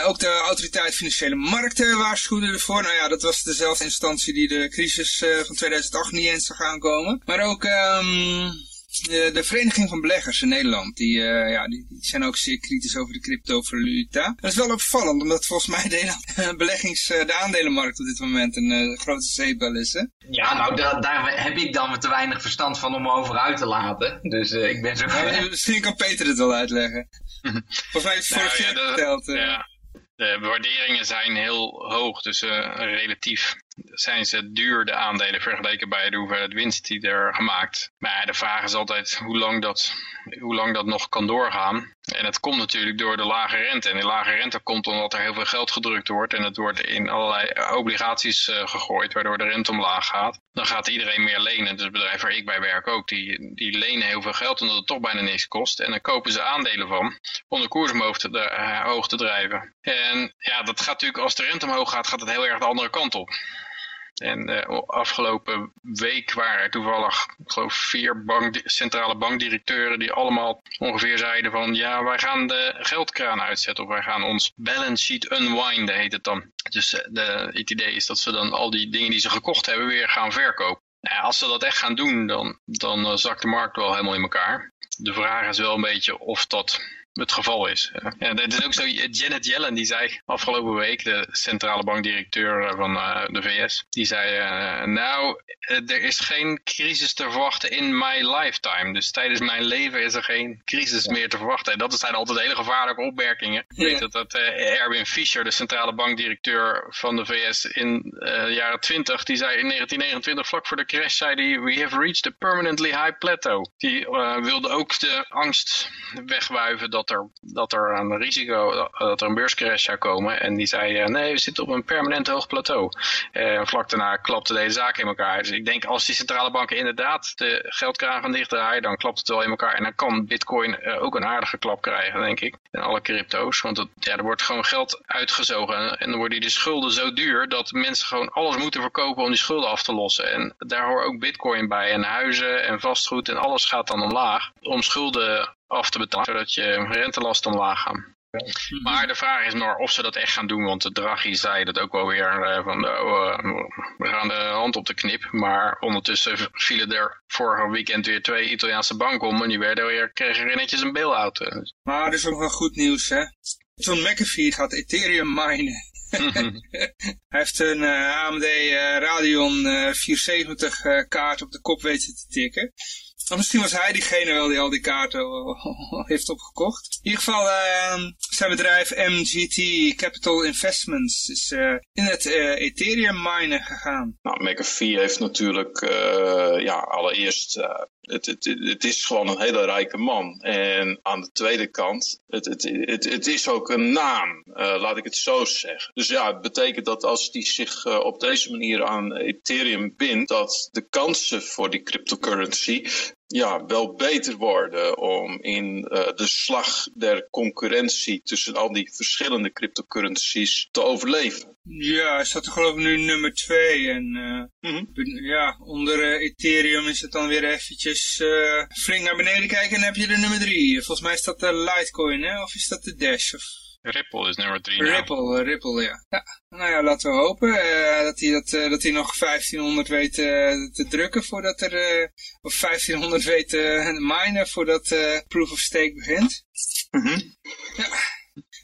ook de autoriteit financiële markten waarschuwde ervoor. Nou ja, dat was dezelfde instantie die de crisis van 2008 niet eens zag aankomen. Maar ook... Um, de, de, Vereniging van Beleggers in Nederland, die, uh, ja, die, die, zijn ook zeer kritisch over de cryptovaluta. Dat is wel opvallend, omdat volgens mij [laughs] de, beleggings, uh, de aandelenmarkt op dit moment een uh, grote zeepbel is. Hè? Ja, nou, da daar heb ik dan te weinig verstand van om me over uit te laten. Dus ik ben zo... Misschien kan Peter het wel uitleggen. [laughs] volgens mij is het vorig jaar verteld. Ja. De waarderingen zijn heel hoog, dus relatief zijn ze duur, de aandelen, vergeleken bij de hoeveelheid winst die er gemaakt. Maar de vraag is altijd hoe lang dat, hoe lang dat nog kan doorgaan. En het komt natuurlijk door de lage rente. En die lage rente komt omdat er heel veel geld gedrukt wordt. En het wordt in allerlei obligaties uh, gegooid, waardoor de rente omlaag gaat. Dan gaat iedereen meer lenen. Dus het bedrijf waar ik bij werk ook, die, die lenen heel veel geld omdat het toch bijna niks kost. En dan kopen ze aandelen van om de koers omhoog te, uh, hoog te drijven. En ja, dat gaat natuurlijk, als de rente omhoog gaat, gaat het heel erg de andere kant op. En uh, afgelopen week waren er toevallig, ik geloof, vier bank, centrale bankdirecteuren die allemaal ongeveer zeiden van ja, wij gaan de geldkraan uitzetten of wij gaan ons balance sheet unwinden, heet het dan. Dus uh, de, het idee is dat ze dan al die dingen die ze gekocht hebben weer gaan verkopen. Nou, als ze dat echt gaan doen, dan, dan uh, zakt de markt wel helemaal in elkaar. De vraag is wel een beetje of dat het geval is. Ja, dat is ook zo, Janet Yellen die zei afgelopen week, de centrale bankdirecteur van uh, de VS, die zei, uh, nou, er is geen crisis te verwachten in my lifetime. Dus tijdens mijn leven is er geen crisis meer te verwachten. En dat zijn altijd hele gevaarlijke opmerkingen. Ik weet dat, dat uh, Erwin Fischer, de centrale bankdirecteur van de VS in de jaren 20, die zei in 1929, vlak voor de crash, zei hij, we have reached a permanently high plateau. Die wilde ook de angst wegwuiven dat er, dat er een risico, dat er een beurscrash zou komen. En die zei, nee, we zitten op een permanent hoog plateau. En vlak daarna klapte deze zaak in elkaar. Dus ik denk als die centrale banken inderdaad de geldkraan gaan dichtdraaien, dan klapt het wel in elkaar. En dan kan bitcoin uh, ook een aardige klap krijgen, denk ik. En alle crypto's. Want ja, er wordt gewoon geld uitgezogen. En dan worden die schulden zo duur dat mensen gewoon alles moeten verkopen om die schulden af te lossen. En daar hoort ook bitcoin bij. En huizen en vastgoed en alles gaat dan omlaag. Om schulden af te betalen, zodat je rentelast omlaag gaan. Maar de vraag is nog of ze dat echt gaan doen, want de Draghi zei dat ook wel weer uh, van uh, we gaan de hand op de knip. Maar ondertussen vielen er vorige weekend weer twee Italiaanse banken om en die werden weer, kregen weer netjes een bail-out. Maar er is ook wel goed nieuws hè. John McAfee gaat Ethereum minen. [laughs] Hij heeft een AMD Radeon 470 kaart op de kop weten te tikken. Of misschien was hij diegene wel die al die kaarten [laughs] heeft opgekocht. In ieder geval, uh, zijn bedrijf MGT Capital Investments is uh, in het uh, Ethereum minen gegaan. Nou, McAfee heeft natuurlijk, ja, allereerst, het, het, het is gewoon een hele rijke man. En aan de tweede kant, het, het is ook een naam, laat ik het zo zeggen. Dus ja, het betekent dat als die zich op deze manier aan Ethereum bindt, dat de kansen voor die cryptocurrency ja, wel beter worden om in uh, de slag der concurrentie tussen al die verschillende cryptocurrencies te overleven. Ja, staat er geloof ik nu nummer 2 en uh, mm -hmm. ja, onder uh, Ethereum is het dan weer eventjes flink naar beneden kijken en dan heb je de nummer 3. Volgens mij is dat de Litecoin, hè? of is dat de Dash? Of... Ripple is nummer 3 Ripple, Ripple, ja. ja. Nou ja, laten we hopen uh, dat, hij dat, uh, dat hij nog 1500 weet uh, te drukken voordat er, of 1500 weet te minen voordat Proof of Stake begint. Mm -hmm. Ja.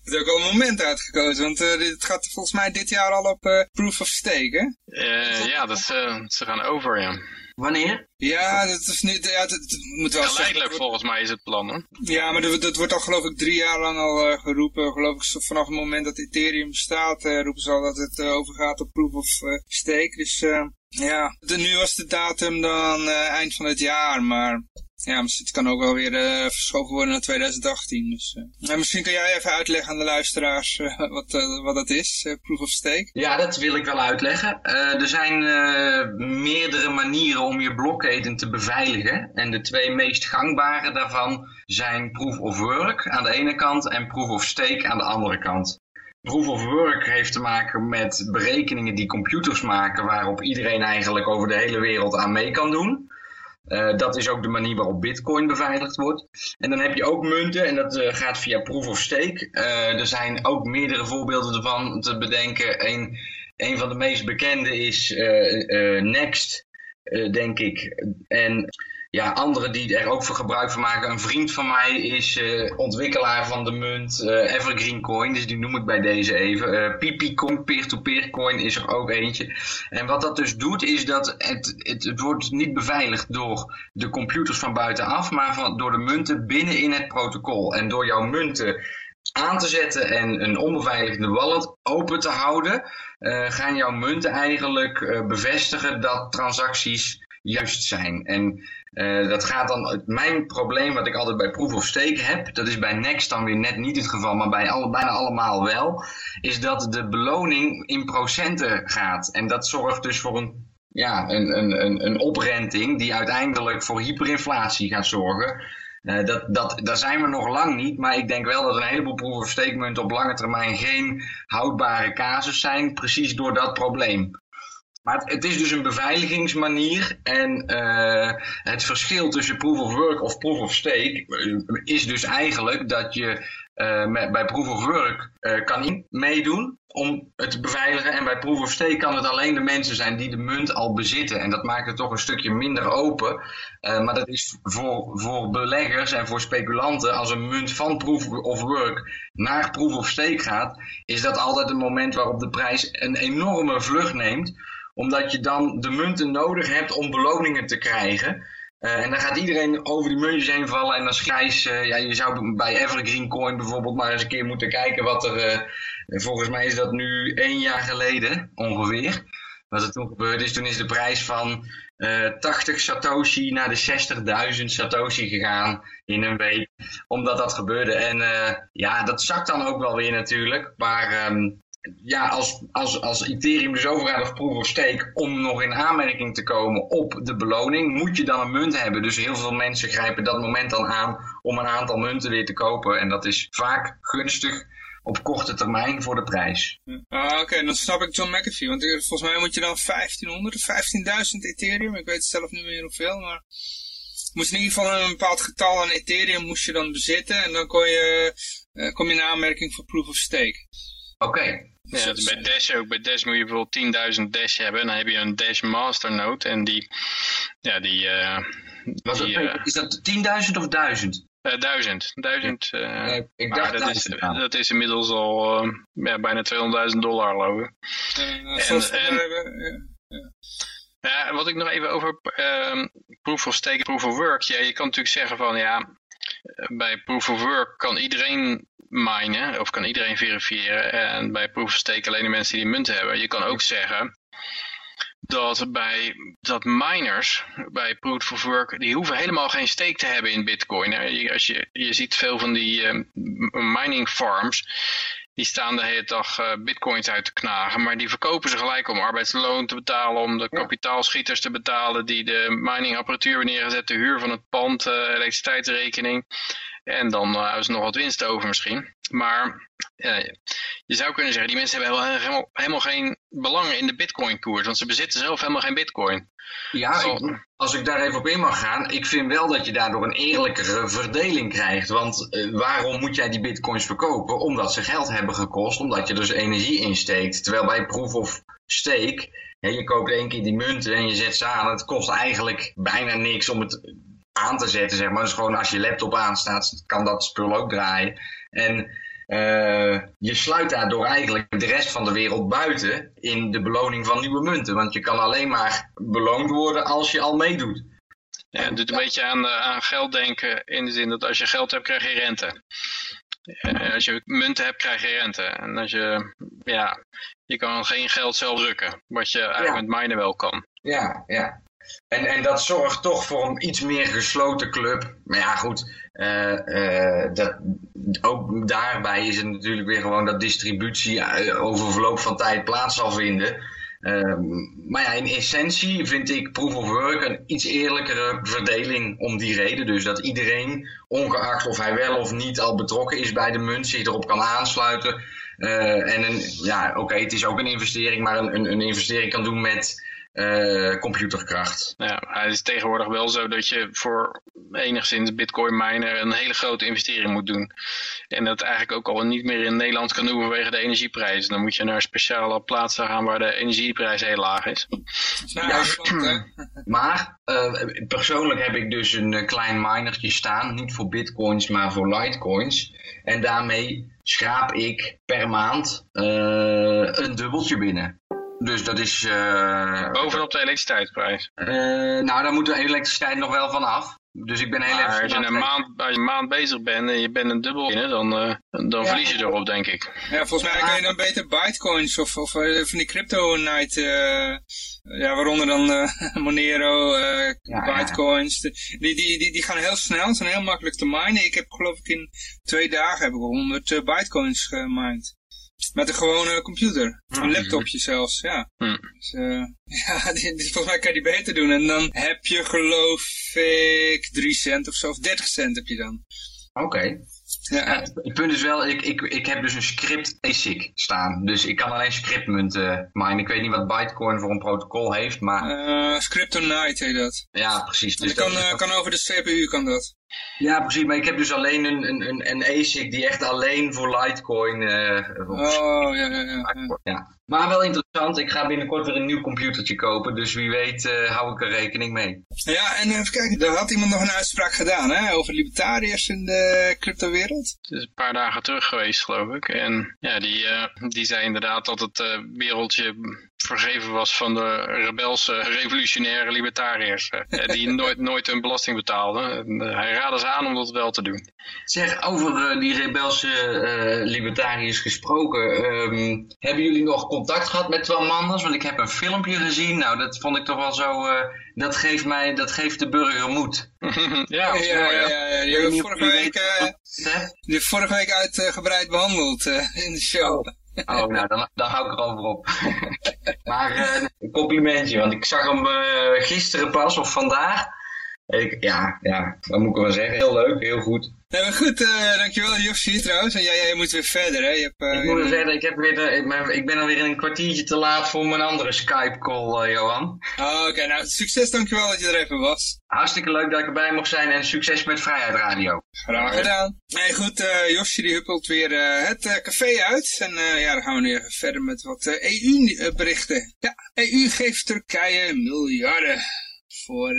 Er is ook al een moment uitgekozen, want uh, dit gaat volgens mij dit jaar al op uh, Proof of Stake, hè? Uh, ja, dat, ze gaan over, ja. Wanneer? Ja, dat is niet, ja, dat, dat moet wel Geleidelijk volgens mij is het plan, hè? Ja, maar dat, dat, wordt al geloof ik drie jaar lang al uh, geroepen. Geloof ik vanaf het moment dat Ethereum bestaat, uh, roepen ze al dat het uh, overgaat op Proof of Stake. Dus ja, de, nu was de datum dan eind van het jaar, maar Ja, het kan ook wel weer uh, verschoven worden naar 2018. Dus, uh. misschien kan jij even uitleggen aan de luisteraars uh, wat, wat dat is, proof of stake. Ja, dat wil ik wel uitleggen. er zijn meerdere manieren om je blokketen te beveiligen. En de twee meest gangbare daarvan zijn proof of work aan de ene kant en proof of stake aan de andere kant. Proof of work heeft te maken met berekeningen die computers maken waarop iedereen eigenlijk over de hele wereld aan mee kan doen. Uh, dat is ook de manier waarop bitcoin beveiligd wordt. En dan heb je ook munten en dat uh, gaat via proof of stake. Uh, er zijn ook meerdere voorbeelden ervan te bedenken. Een, een van de meest bekende is Next, denk ik. En ja, anderen die er ook voor gebruik van maken. Een vriend van mij is uh, ontwikkelaar van de munt uh, Evergreen Coin. Dus die noem ik bij deze even. Uh, eh, Coin, peer-to-peer coin is er ook eentje. En wat dat dus doet is dat het, het, het wordt niet beveiligd door de computers van buitenaf. Maar van, door de munten binnen in het protocol. En door jouw munten aan te zetten en een onbeveiligde wallet open te houden, gaan jouw munten eigenlijk bevestigen dat transacties juist zijn. En uh, dat gaat dan, mijn probleem wat ik altijd bij Proof of Stake heb, dat is bij Next dan weer net niet het geval, maar bij alle, bijna allemaal wel, is dat de beloning in procenten gaat. En dat zorgt dus voor een, ja, een, een, een oprenting die uiteindelijk voor hyperinflatie gaat zorgen. Uh, dat, dat, daar zijn we nog lang niet, maar ik denk wel dat een heleboel proof of stake munten op lange termijn geen houdbare casus zijn, precies door dat probleem. Maar het, is dus een beveiligingsmanier en uh, het verschil tussen proof of work of proof of stake eh, is dus eigenlijk dat je met, bij proof of work uh, kan meedoen om het te beveiligen en bij proof of stake kan het alleen de mensen zijn die de munt al bezitten en dat maakt het toch een stukje minder open. maar dat is voor, voor beleggers en voor speculanten als een munt van proof of work naar proof of stake gaat, is dat altijd een moment waarop de prijs een enorme vlucht neemt omdat je dan de munten nodig hebt om beloningen te krijgen. Uh, en dan gaat iedereen over die muntjes heen vallen en dan schrijf uh, ja, je zou bij Evergreen Coin bijvoorbeeld maar eens een keer moeten kijken wat er, uh, volgens mij is dat nu één jaar geleden ongeveer, wat er toen gebeurd is. Toen is de prijs van 80 Satoshi naar de 60.000 Satoshi gegaan in een week, omdat dat gebeurde. En ja, dat zakt dan ook wel weer natuurlijk, maar um, ja, als, als, als Ethereum dus overgaat of proof of stake om nog in aanmerking te komen op de beloning, moet je dan een munt hebben. Dus heel veel mensen grijpen dat moment dan aan om een aantal munten weer te kopen. En dat is vaak gunstig op korte termijn voor de prijs. Ah, Oké, dan snap ik John McAfee. Want volgens mij moet je dan 1500 of 15.000 Ethereum. Ik weet zelf niet meer hoeveel, maar... Moest in ieder geval een bepaald getal aan Ethereum moest je dan bezitten. En dan kon je, uh, kom je in aanmerking voor proof of stake. Oké. Ja, dus bij Dash ook. Bij Dash moet je bijvoorbeeld 10.000 Dash hebben. En dan heb je een Dash Masternode. En die, ja, die... Uh, Was die, uh, is dat 10.000 of 1000? Uh, duizend. Duizend. Uh, nee, ik dacht dat, is, dat is inmiddels al uh, ja, bijna 200.000 dollar, geloof ik. en, en, ja, wat ik nog even over uh, proof of stake, proof of work. Ja, je kan natuurlijk zeggen van ja, bij proof of work kan iedereen minen, of kan iedereen verifiëren. En bij proof of stake alleen de mensen die munten hebben. Je kan ook zeggen dat bij dat miners bij proof of work, die hoeven helemaal geen stake te hebben in bitcoin. Als je, je ziet veel van die uh, mining farms, die staan de hele dag uh, bitcoins uit te knagen, maar die verkopen ze gelijk om arbeidsloon te betalen, om de kapitaalschieters te betalen die de miningapparatuur hebben neergezet, de huur van het pand, uh, elektriciteitsrekening. En dan uh, hebben ze nog wat winst over misschien. Maar je zou kunnen zeggen, die mensen hebben helemaal, helemaal geen belangen in de bitcoin koers, want ze bezitten zelf helemaal geen bitcoin. Ja, ik, als ik daar even op in mag gaan, ik vind wel dat je daardoor een eerlijkere verdeling krijgt. Want uh, waarom moet jij die bitcoins verkopen? Omdat ze geld hebben gekost, omdat je dus energie insteekt. Terwijl bij proof of stake, je koopt één keer die munten en je zet ze aan. Het kost eigenlijk bijna niks om het aan te zetten, zeg maar. Dus gewoon als je laptop aanstaat, kan dat spul ook draaien. En uh, je sluit daardoor eigenlijk de rest van de wereld buiten in de beloning van nieuwe munten. Want je kan alleen maar beloond worden als je al meedoet. Ja, het doet een beetje aan, uh, aan geld denken in de zin dat als je geld hebt krijg je rente. Uh, als je munten hebt krijg je rente. En als je, ja, je kan geen geld zelf drukken. Wat je eigenlijk ja. met minen wel kan. Ja, ja. En, en dat zorgt toch voor een iets meer gesloten club. Maar ja, goed. dat, ook daarbij is het natuurlijk weer gewoon dat distributie over verloop van tijd plaats zal vinden. Ehm, maar ja, in essentie vind ik proof of work een iets eerlijkere verdeling om die reden. Dus dat iedereen, ongeacht of hij wel of niet al betrokken is bij de munt, zich erop kan aansluiten. En een, ja, oké, het is ook een investering, maar een, een, een investering kan doen met uh, computerkracht. Ja, het is tegenwoordig wel zo dat je voor enigszins bitcoin miner een hele grote investering moet doen. En dat eigenlijk ook al niet meer in Nederland kan doen vanwege de energieprijs. Dan moet je naar speciale plaatsen gaan waar de energieprijs heel laag is. Ja, [clears throat] maar uh, persoonlijk heb ik dus een eh, klein minertje staan. Niet voor bitcoins, maar voor litecoins. En daarmee schraap ik per maand uh, een dubbeltje binnen. Dus dat is... Uh, Bovenop de elektriciteitsprijs? Uh, nou, daar moet de elektriciteit nog wel van af. Dus ik ben heel maar Als je, een maand, als je een maand bezig bent en je bent een dubbel binnen, dan, uh, dan verlies je erop, denk ik. Ja, volgens mij kun je dan beter bitcoins of, of van die crypto night, ja, waaronder dan [laughs] Monero, ja, bitcoins. Die, die, die, die gaan heel snel, zijn heel makkelijk te minen. Ik heb geloof ik in twee dagen heb ik 100 bitcoins gemined. Met een gewone computer. Een laptopje zelfs, ja. Mm. Dus, uh, [laughs] ja, volgens mij kan je die beter doen. En dan heb je geloof ik 3 cent of zo, of 30 cent heb je dan. Oké. Okay. Ja. het punt is wel, ik, ik, ik heb dus een script ASIC staan. Dus ik kan alleen scriptmunten minen. Ik weet niet wat Bitcoin voor een protocol heeft, maar... Uh, Scriptonite heet dat. Ja, precies. Dus dat kan, uh, kan over de CPU, kan dat. Ja, precies. Maar ik heb dus alleen een, een, een ASIC die echt alleen voor Litecoin... Uh, oh, ja, ja, ja, ja. Maar wel interessant. Ik ga binnenkort weer een nieuw computertje kopen. Dus wie weet uh, hou ik er rekening mee. Ja, en even kijken. Daar had iemand nog een uitspraak gedaan hè, over libertariërs in de cryptowereld. Het is een paar dagen terug geweest, geloof ik. En ja, die, uh, die zei inderdaad dat het uh, wereldje vergeven was van de rebelse revolutionaire libertariërs. [laughs] die nooit, nooit hun belasting betaalden. En, hij raadde ze aan om dat wel te doen. Zeg, over die rebelse libertariërs gesproken. Um, hebben jullie nog contact gehad met Twan Manders? Want ik heb een filmpje gezien. Nou, dat vond ik toch wel zo... Uh, dat, geeft mij, dat geeft de burger moed. [laughs] ja, ja, ja, ja, ja. Je hebt vorige, week, uh, vorige week uitgebreid behandeld uh, in de show. Oh, oh nou, dan, dan hou ik erover op. [laughs] maar een complimentje, want ik zag hem gisteren pas of vandaag. Ik, ja, ja, wat moet ik wel zeggen? Heel leuk, heel goed. Nee, maar goed, uh, dankjewel Josje trouwens. En jij, jij moet weer verder, hè? Je hebt, uh, ik moet weer verder. Ik, heb weer de, ik, ik ben alweer een kwartiertje te laat voor mijn andere Skype-call, uh, Johan. Oh, oké. Nou, succes. Dankjewel dat je er even was. Hartstikke leuk dat ik erbij mocht zijn en succes met Vrijheid Radio. Graag gedaan. Nee, goed. Uh, Josje die huppelt weer het café uit. En ja, dan gaan we nu even verder met wat EU-berichten. Ja, EU geeft Turkije miljarden voor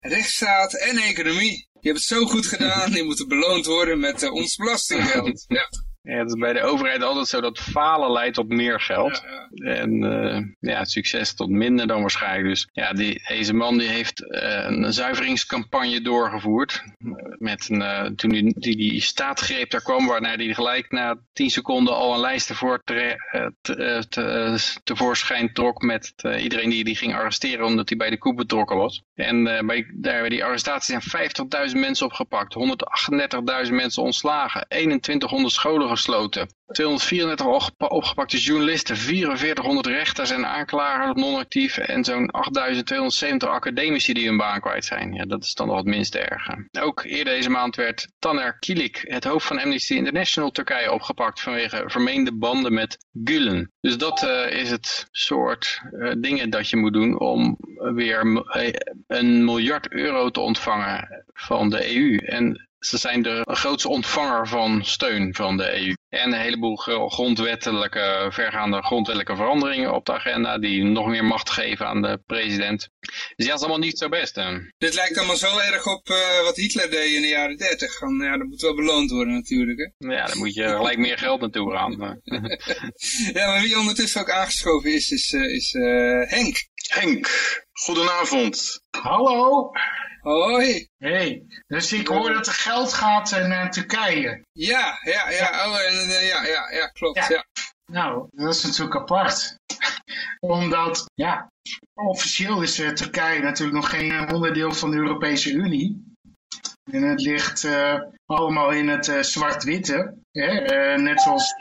rechtsstaat en economie. Je hebt het zo goed gedaan, die moeten beloond worden met uh, ons belastinggeld. Ja. Ja, het is bij de overheid altijd zo dat falen leidt tot meer geld. En uh, ja, succes tot minder dan waarschijnlijk. Dus ja, die, deze man die heeft uh, een zuiveringscampagne doorgevoerd. Met een, uh, toen die, die, die staatsgreep daar kwam, waarna hij gelijk na 10 seconden al een lijst ervoor te, te, te, tevoorschijn trok met iedereen die die ging arresteren omdat hij bij de coup betrokken was. En bij, daar, bij die arrestaties zijn 50.000 mensen opgepakt, 138.000 mensen ontslagen, 2100 scholen gesloten. 234 opgepakte journalisten, 4400 rechters en aanklagers non-actief en zo'n 8270 academici die hun baan kwijt zijn. Ja, dat is dan nog het minste erge. Ook eerder deze maand werd Taner Kilik, het hoofd van Amnesty International Turkije, opgepakt vanwege vermeende banden met Gulen. Dus dat uh, is het soort uh, dingen dat je moet doen om weer eh, een miljard euro te ontvangen van de EU. En ze zijn de grootste ontvanger van steun van de EU. En een heleboel grondwettelijke, vergaande grondwettelijke veranderingen op de agenda die nog meer macht geven aan de president. Dus ja, dat is allemaal niet zo best. Hè. Dit lijkt allemaal zo erg op uh, wat Hitler deed in de jaren 30. Van, ja, dat moet wel beloond worden natuurlijk. Hè? Ja, dan moet je gelijk meer geld naartoe gaan. [laughs] [laughs] ja, maar wie ondertussen ook aangeschoven is, is, uh, is uh, Henk. Henk, goedenavond. Hallo. Hoi. Hey, dus ik hoor dat er geld gaat naar Turkije. Ja, ja, ja, oh, en, ja, ja, ja, klopt, ja. Nou, dat is natuurlijk apart. [laughs] Omdat, ja, officieel is Turkije natuurlijk nog geen onderdeel van de Europese Unie. En het ligt allemaal in het zwart-witte. net zoals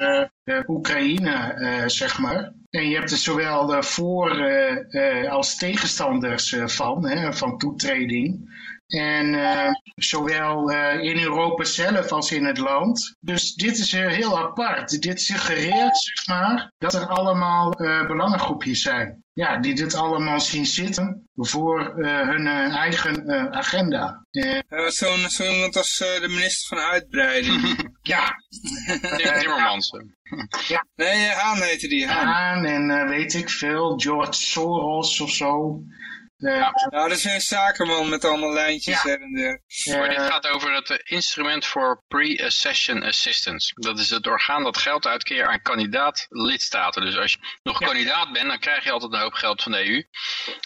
Oekraïne, zeg maar. En je hebt er zowel de voor- als tegenstanders van, hè, van toetreding. En uh, zowel uh, in Europa zelf als in het land. Dus dit is uh, heel apart. Dit suggereert, zeg maar, dat er allemaal belangengroepjes zijn. Ja, die dit allemaal zien zitten voor hun eigen agenda. Zo'n zo iemand als de minister van Uitbreiding. [laughs] ja. [laughs] Timmermans. Ja. Nee, Haan heette die. Haan, Haan en weet ik veel, George Soros of zo. Ja. Nou, dat is een zakenman met allemaal lijntjes ja. en. Maar dit gaat over het instrument voor pre-accession assistance. Dat is het orgaan dat geld uitkeert aan kandidaat-lidstaten. Dus als je nog kandidaat bent, dan krijg je altijd een hoop geld van de EU.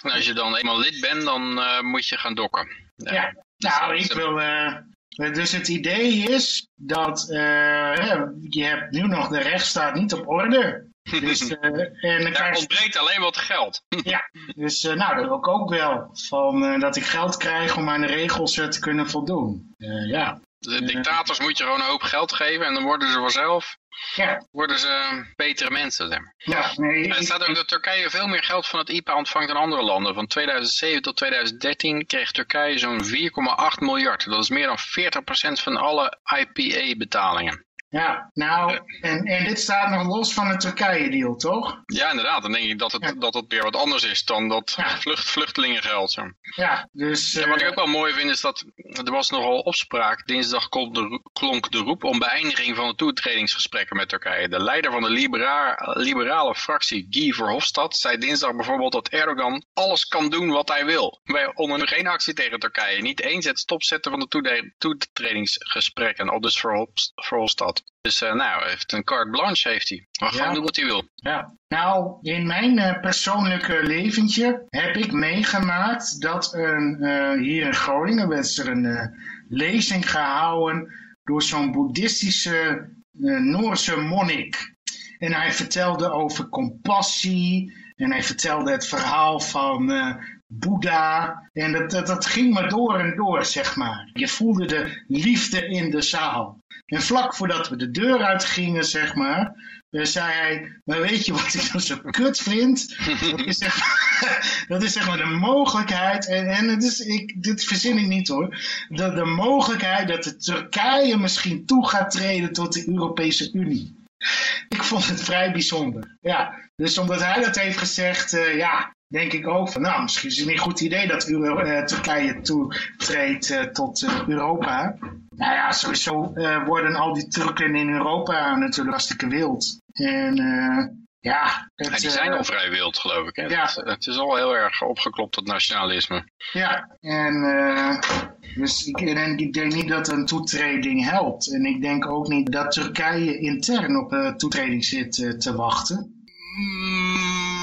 En als je dan eenmaal lid bent, dan uh, moet je gaan dokken. Ja, nou, ik wil... Uh, dus het idee is dat uh, je hebt nu nog de rechtsstaat niet op orde. Dus, uh, [laughs] en dan Daar ontbreekt alleen wat geld. ja, dus uh, nou, dat wil ik ook wel. Van, uh, dat ik geld krijg om aan de regels te kunnen voldoen. ja. De dictators moet je gewoon een hoop geld geven en dan worden ze vanzelf ja. worden ze betere mensen. Zeg maar. ja, nee, er staat ook dat Turkije veel meer geld van het IPA ontvangt dan andere landen. Van 2007 tot 2013 kreeg Turkije zo'n 4,8 miljard. Dat is meer dan 40% van alle IPA-betalingen. Ja, nou, en, en dit staat nog los van de Turkije-deal, toch? Ja, inderdaad. Dan denk ik dat het, ja. dat het weer wat anders is dan dat ja. vlucht, vluchtelingengeld. Zo. Ja, dus... Ja, wat ik ook wel mooi vind is dat er was nogal opspraak. Dinsdag klonk de, klonk de roep om beëindiging van de toetredingsgesprekken met Turkije. De leider van de libera liberale fractie, Guy Verhofstadt, zei dinsdag bijvoorbeeld dat Erdogan alles kan doen wat hij wil. Wij ondernemen geen actie tegen Turkije. Niet eens het stopzetten van de toetredingsgesprekken, al dus Verhofstadt. Dus uh, nou, heeft een carte blanche heeft hij. Maar gewoon ja. doen wat hij wil. Ja. Nou, in mijn uh, persoonlijke leventje heb ik meegemaakt dat een, uh, hier in Groningen werd er een lezing gehouden door zo'n boeddhistische Noorse monnik. En hij vertelde over compassie en hij vertelde het verhaal van Boeddha. En dat, dat, dat ging maar door en door, zeg maar. Je voelde de liefde in de zaal. En vlak voordat we de deur uitgingen, zeg maar, zei hij, maar weet je wat ik nou zo kut vind? [laughs] Dat is zeg maar, de mogelijkheid, en, en het is, ik, dit verzin ik niet hoor, de, de mogelijkheid dat de Turkije misschien toe gaat treden tot de Europese Unie. Ik vond het vrij bijzonder. Ja, dus omdat hij dat heeft gezegd, uh, ja, denk ik ook van, nou, misschien is het niet een goed idee dat Euro, uh, Turkije toetreedt uh, tot Europa. Nou ja, sowieso worden al die trucken in Europa natuurlijk hartstikke wild. En ja, het, ja, die zijn al vrij wild, geloof ik. Hè? Ja. Het, het, is al heel erg opgeklopt, dat nationalisme. Ja, en, dus ik, en ik denk niet dat een toetreding helpt. En ik denk ook niet dat Turkije intern op toetreding zit te wachten. Mm,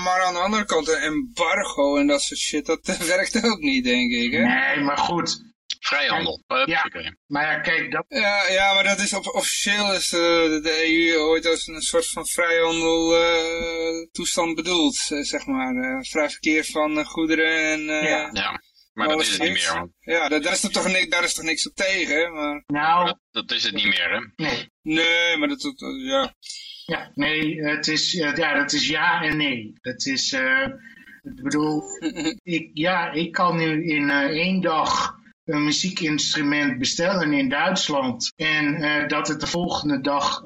maar aan de andere kant, een embargo en dat soort shit, dat [laughs] werkt ook niet, denk ik. Hè? Nee, maar goed, Vrijhandel. Kijk, ja, maar ja, kijk, dat... Ja, ja, maar dat is op, officieel is de, de EU ooit als een soort van vrijhandel uh, toestand bedoeld, zeg maar. Uh, vrij verkeer van goederen en... ja. ja. Maar dat is het niet meer. Man. Ja, daar, is toch niks, daar is toch niks op tegen, maar... Nou... Dat, dat, is het niet meer, hè? Nee. Nee, maar dat, dat ja... Ja, nee, het is, ja, dat is ja en nee. Het is, uh, ik bedoel, [laughs] ik, ja, ik kan nu in één dag een muziekinstrument bestellen in Duitsland en uh, dat het de volgende dag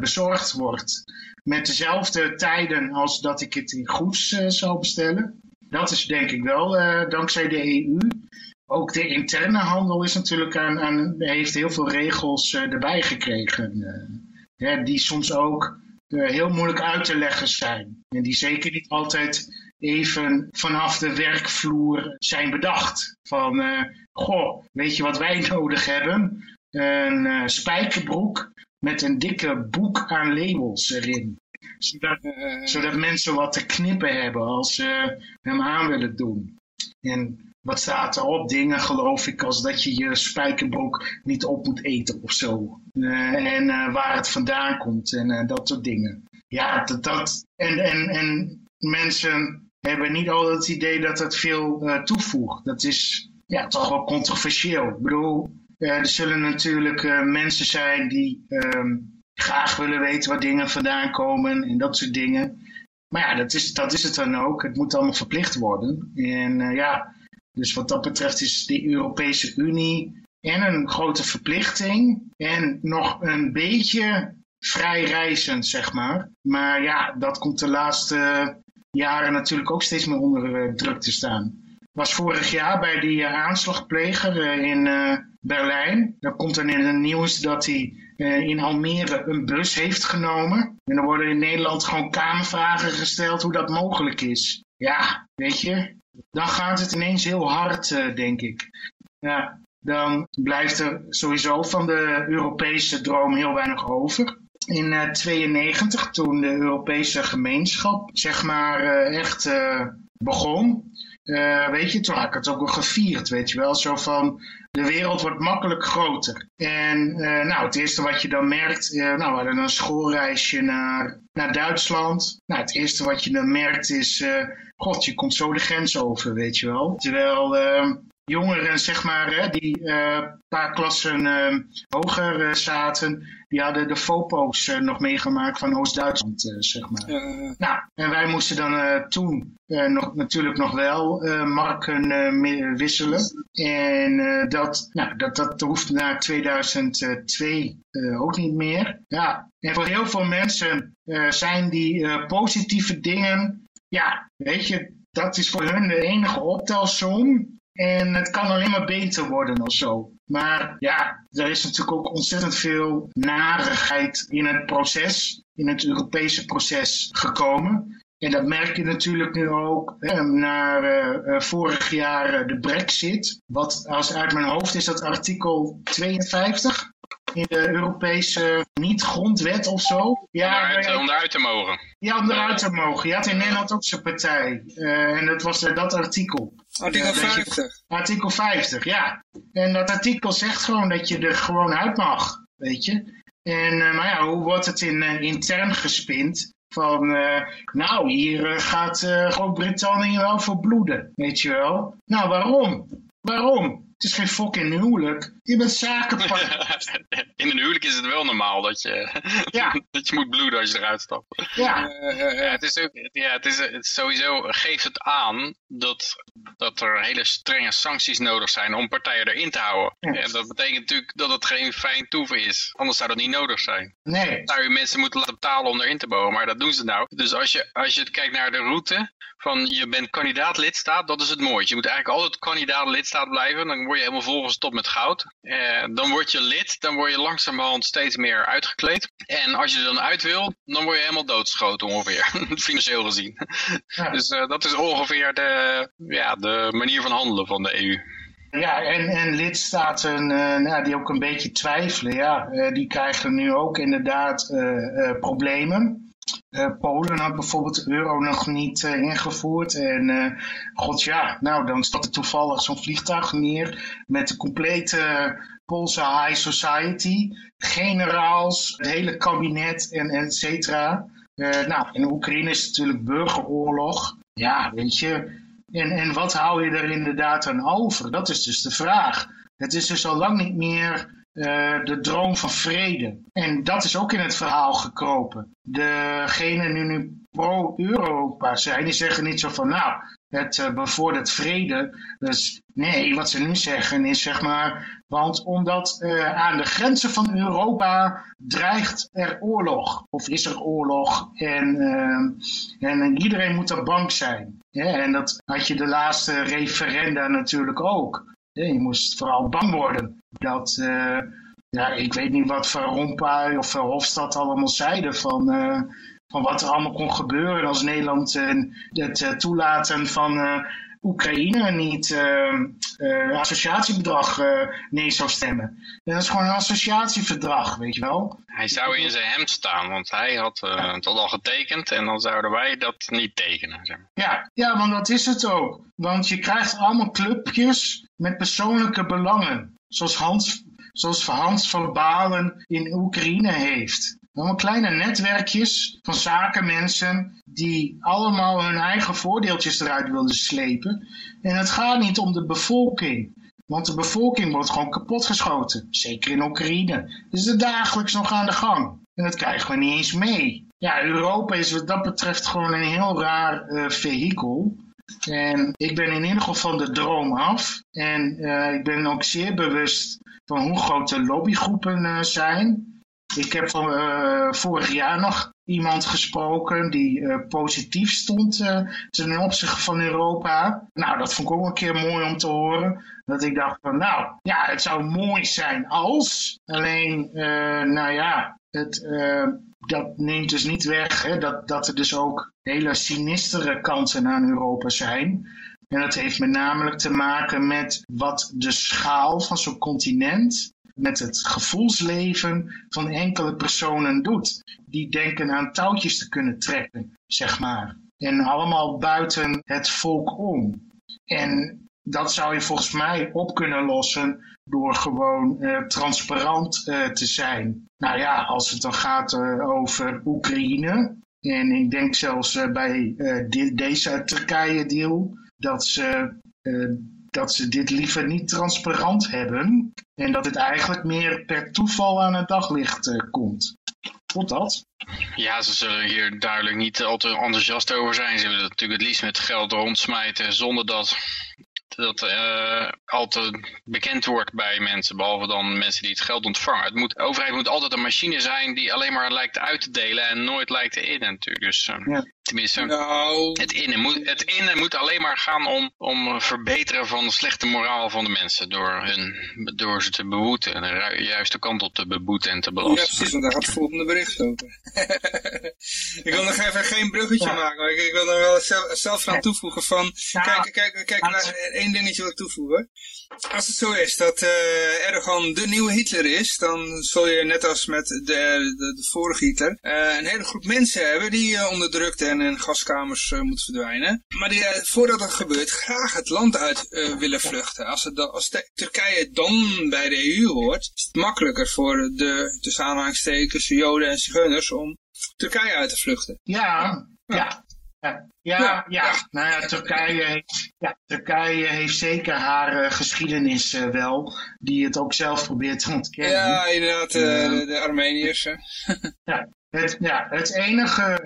bezorgd wordt met dezelfde tijden als dat ik het in goeds zou bestellen. Dat is denk ik wel dankzij de EU. Ook de interne handel is natuurlijk aan, aan heeft heel veel regels erbij gekregen. Die soms ook heel moeilijk uit te leggen zijn. En die zeker niet altijd even vanaf de werkvloer zijn bedacht. Van, uh, goh, weet je wat wij [laughs] nodig hebben? Een uh, spijkerbroek met een dikke boek aan labels erin. Zodat, zodat mensen wat te knippen hebben als ze hem aan willen doen. En wat staat erop? Dingen geloof ik als dat je je spijkerbroek niet op moet eten of zo. en waar het vandaan komt en dat soort dingen. Ja, dat, dat en, en, en mensen hebben niet altijd het idee dat het veel toevoegt. Dat is ja, toch wel controversieel. Ik bedoel, er zullen natuurlijk mensen zijn die um, graag willen weten waar dingen vandaan komen en dat soort dingen. Maar ja, dat is, dat is het dan ook. Het moet allemaal verplicht worden. En ja, dus wat dat betreft is de Europese Unie en een grote verplichting en nog een beetje vrij reizend, zeg maar. Maar ja, dat komt de laatste jaren natuurlijk ook steeds meer onder uh, druk te staan. Was vorig jaar bij die uh, aanslagpleger uh, in Berlijn. Daar komt dan in het nieuws dat hij in Almere een bus heeft genomen. En dan worden in Nederland gewoon kamervragen gesteld hoe dat mogelijk is. Ja, weet je, dan gaat het ineens heel hard, denk ik. Ja, dan blijft er sowieso van de Europese droom heel weinig over in 1992, uh, toen de Europese gemeenschap zeg maar uh, echt begon. weet je, toen had ik het ook al gevierd, weet je wel. Zo van, de wereld wordt makkelijk groter. En nou, het eerste wat je dan merkt, nou, we hadden een schoolreisje naar, naar Duitsland. Nou, het eerste wat je dan merkt is, god, je komt zo de grens over, weet je wel. Terwijl jongeren, zeg maar, hè, die een uh, paar klassen uh, hoger uh, zaten, die hadden de fopo's nog meegemaakt van Oost-Duitsland, zeg maar. Nou, en wij moesten dan toen nog, natuurlijk nog wel marken wisselen. En dat, nou, dat, dat hoeft na 2002 ook niet meer. Ja, en voor heel veel mensen zijn die positieve dingen, ja, weet je, dat is voor hun de enige optelsom. En het kan alleen maar beter worden of zo. Maar ja, er is natuurlijk ook ontzettend veel narigheid in het proces, in het Europese proces gekomen. En dat merk je natuurlijk nu ook hè, na uh, vorig jaar uh, de brexit. Wat als uit mijn hoofd is dat artikel 52 in de Europese niet-grondwet of zo. Ja, om, eruit, te mogen. Ja, om eruit te mogen. Je had in Nederland ook zijn partij. Uh, en dat was dat artikel. Artikel 50. artikel 50, ja. En dat artikel zegt gewoon dat je er gewoon uit mag, weet je. En, uh, maar ja, hoe wordt het in, uh, intern gespind? Van, nou, hier gaat Groot-Brittannië wel voor bloeden, weet je wel. Nou, waarom? Waarom? Het is geen fucking huwelijk. Je bent zakenpartner. [laughs] In een huwelijk is het wel normaal dat je, ja. [laughs] dat je moet bloeden als je eruit stapt. Ja. ja het is ook, ja, het is, het sowieso geeft het aan dat, dat er hele strenge sancties nodig zijn om partijen erin te houden. Ja. En dat betekent natuurlijk dat het geen fijn toeven is. Anders zou dat niet nodig zijn. Nee. Zou je mensen moeten laten betalen om erin te bouwen, maar dat doen ze nou. Dus als je, als je kijkt naar de route van je bent kandidaat lidstaat, dat is het mooiste. Je moet eigenlijk altijd kandidaat lidstaat blijven. Dan word je helemaal volgestopt met goud. Eh, dan word je lid, dan word je langzamerhand steeds meer uitgekleed. En als je er dan uit wil, dan word je helemaal doodgeschoten ongeveer. [laughs] Financieel gezien. Dus uh, dat is ongeveer de, ja, de manier van handelen van de EU. Ja, en, en lidstaten uh, nou, die ook een beetje twijfelen, ja, uh, die krijgen nu ook inderdaad problemen. Uh, Polen had bijvoorbeeld de euro nog niet uh, ingevoerd. En uh, god ja, nou dan staat er toevallig zo'n vliegtuig neer met de complete Poolse high society. Generaals, het hele kabinet en et cetera. nou, in Oekraïne is het natuurlijk burgeroorlog. Ja, weet je. En, en wat hou je er inderdaad aan over? Dat is dus de vraag. Het is dus al lang niet meer uh, de droom van vrede. En dat is ook in het verhaal gekropen. Degenen die nu pro-Europa zijn, die zeggen niet zo van, nou, het uh, bevordert vrede. Dus nee, wat ze nu zeggen is zeg maar, want omdat uh, aan de grenzen van Europa dreigt er oorlog. Of is er oorlog en, en iedereen moet er bang zijn. En dat had je de laatste referenda natuurlijk ook. Je moest vooral bang worden dat, uh, ja, ik weet niet wat Van Rompuy of Hofstad allemaal zeiden van, uh, van wat er allemaal kon gebeuren als Nederland uh, het toelaten van Oekraïne niet uh, associatiebedrag nee zou stemmen. Dat is gewoon een associatieverdrag, weet je wel. Hij zou in zijn hemd staan, want hij had het al getekend en dan zouden wij dat niet tekenen. Zeg maar. ja, ja, want dat is het ook. Want je krijgt allemaal clubjes met persoonlijke belangen. Zoals Hans, zoals Hans van Balen in Oekraïne heeft. Allemaal kleine netwerkjes van zakenmensen die allemaal hun eigen voordeeltjes eruit wilden slepen. En het gaat niet om de bevolking. Want de bevolking wordt gewoon kapotgeschoten. Zeker in Oekraïne. Dus het is dagelijks nog aan de gang. En dat krijgen we niet eens mee. Ja, Europa is wat dat betreft gewoon een heel raar uh, vehikel. En ik ben in ieder geval van de droom af. En uh, ik ben ook zeer bewust van hoe groot de lobbygroepen uh, zijn. Ik heb uh, vorig jaar nog iemand gesproken die positief stond ten opzichte van Europa. Nou, dat vond ik ook een keer mooi om te horen. Dat ik dacht van, nou, ja, het zou mooi zijn als. Alleen, nou ja, het, dat neemt dus niet weg hè, dat, dat er dus ook hele sinistere kanten aan Europa zijn. En dat heeft met name te maken met wat de schaal van zo'n continent met het gevoelsleven van enkele personen doet. Die denken aan touwtjes te kunnen trekken, zeg maar. En allemaal buiten het volk om. En dat zou je volgens mij op kunnen lossen door gewoon uh, transparant uh, te zijn. Nou ja, als het dan gaat uh, over Oekraïne. En ik denk zelfs bij deze Turkije-deal dat ze dat ze dit liever niet transparant hebben. En dat het eigenlijk meer per toeval aan het daglicht komt. Klopt dat? Ja, ze zullen hier duidelijk niet al te enthousiast over zijn. Ze willen natuurlijk het liefst met geld rondsmijten zonder dat dat uh, al te bekend wordt bij mensen, behalve dan mensen die het geld ontvangen. Het moet, de overheid moet altijd een machine zijn die alleen maar lijkt uit te delen en nooit lijkt te innen natuurlijk. Dus uh, ja. tenminste, nou. het, innen moet, het innen moet alleen maar gaan om, om verbeteren van de slechte moraal van de mensen door, hun, door ze te beboeten, de juiste kant op te beboeten en te belasten. Ja precies, want daar gaat het volgende bericht over. [laughs] ik wil nog even geen bruggetje maken, maar ik, ik, wil er wel zelf, zelf aan toevoegen van, kijk, kijk, kijk, naar één dingetje wil ik toevoegen. Als het zo is dat uh, Erdogan de nieuwe Hitler is, dan zul je net als met de, de, de vorige Hitler uh, een hele groep mensen hebben die uh, onderdrukt en in gaskamers moeten verdwijnen. Maar die voordat dat gebeurt graag het land uit willen vluchten. Als, het, als de, Turkije dan bij de EU hoort, is het makkelijker voor de tussen aanhalingstekens Joden en Zigeuners om Turkije uit te vluchten. Ja, ja. Ja, ja, ja. Nou ja, Turkije, ja, Turkije heeft zeker haar uh, geschiedenis uh, wel, die het ook zelf probeert te ontkennen. Ja, inderdaad, uh, de, de Armeniërs. [laughs] ja, het, ja, het enige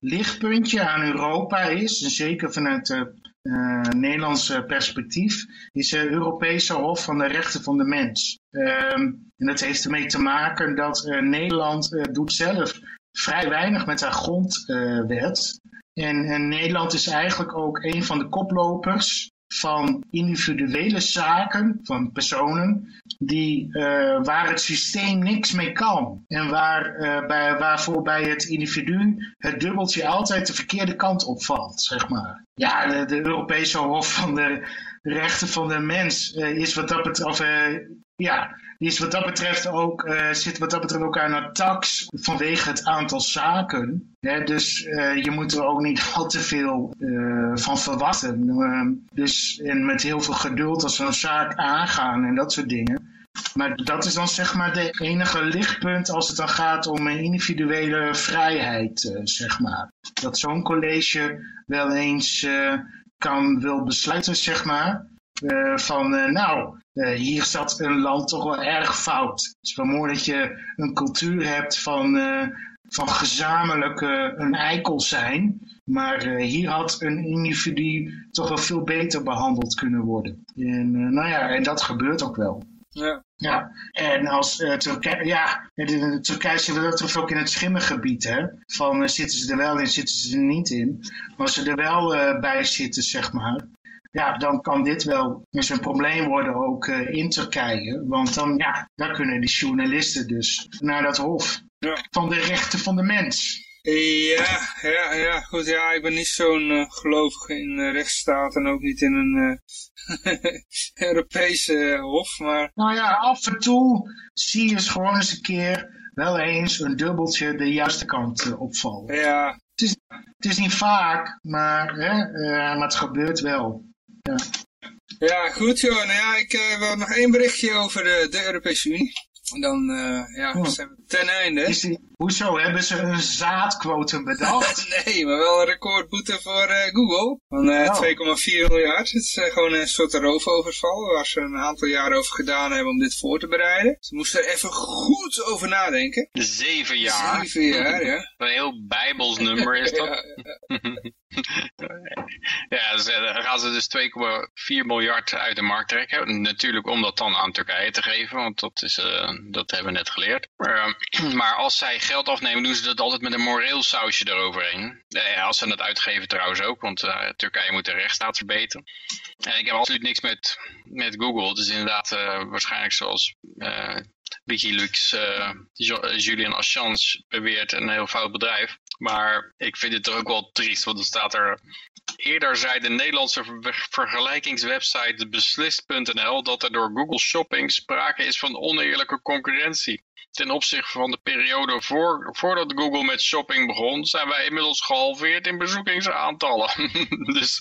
lichtpuntje aan Europa is, en zeker vanuit het Nederlandse perspectief, is het Europese Hof van de Rechten van de Mens. Um, en dat heeft ermee te maken dat Nederland doet zelf vrij weinig met haar grondwet. En, en, Nederland is eigenlijk ook een van de koplopers van individuele zaken, van personen, die, uh, waar het systeem niks mee kan. En waar, uh, bij, waarvoor bij het individu het dubbeltje altijd de verkeerde kant opvalt, zeg maar. Ja, de, Europese Hof van de Rechten van de Mens is wat dat betreft, ja, die is wat dat betreft ook, uh, zit wat dat betreft ook aan een tax vanwege het aantal zaken. Hè? Dus uh, je moet er ook niet [laughs] al te veel uh, van verwachten. Ehm, dus en met heel veel geduld als we een zaak aangaan en dat soort dingen. Maar dat is dan zeg maar de enige lichtpunt als het dan gaat om een individuele vrijheid, zeg maar. Dat zo'n college wel eens kan wil besluiten, zeg maar, van nou, uh, hier zat een land toch wel erg fout. Het is wel mooi dat je een cultuur hebt van, uh, van gezamenlijk uh, een eikel zijn. Maar hier had een individu toch wel veel beter behandeld kunnen worden. En, nou ja, en dat gebeurt ook wel. Ja. Ja, en als Turkije, ja, de, Turkije zit toch ook in het schimmengebied, hè. Van zitten ze er wel in, zitten ze er niet in. Maar als ze er wel bij zitten, zeg maar, ja, dan kan dit wel eens een probleem worden ook uh, in Turkije. Want dan, ja, dan kunnen die journalisten dus naar dat hof ja. van de rechten van de mens. Ja, ja, ja, goed, ja, ik ben niet zo'n uh, gelovige in uh, rechtsstaat en ook niet in een [laughs] Europese hof, maar... Nou ja, af en toe zie je eens gewoon eens een keer wel eens een dubbeltje de juiste kant opvallen. Ja. Het is, het is niet vaak, maar, hè, maar het gebeurt wel. Ja. Ja, goed joh. Nou ja, ik uh, wil nog één berichtje over de, de Europese Unie. dan ja, zijn we ten einde. hoezo hebben ze een zaadquotum bedacht? [laughs] nee, maar wel een recordboete voor Google van 2,4 miljard. Het is gewoon een soort roofoverval waar ze een aantal jaar over gedaan hebben om dit voor te bereiden. Ze moesten er even goed over nadenken. Zeven jaar. Zeven jaar, ja. Een heel bijbels nummer is dat. [laughs] ja, ja. [laughs] ja, dus, dan gaan ze dus 2,4 miljard uit de markt trekken. Natuurlijk om dat dan aan Turkije te geven, want dat, is, uh, dat hebben we net geleerd. Maar, uh, [clears throat] maar, als zij geld afnemen, doen ze dat altijd met een moreel sausje eroverheen. Uh, als ze het uitgeven trouwens ook, want Turkije moet de rechtsstaat verbeteren. En ik heb absoluut niks met, met Google. Het is inderdaad waarschijnlijk zoals Wikileaks Julian Assange beweert een heel fout bedrijf. Maar ik vind het ook wel triest, want er staat er... Eerder zei de Nederlandse vergelijkingswebsite beslist.nl dat er door Google Shopping sprake is van oneerlijke concurrentie. Ten opzichte van de periode voor, voordat Google met shopping begon, zijn wij inmiddels gehalveerd in bezoekingsaantallen. [laughs] dus,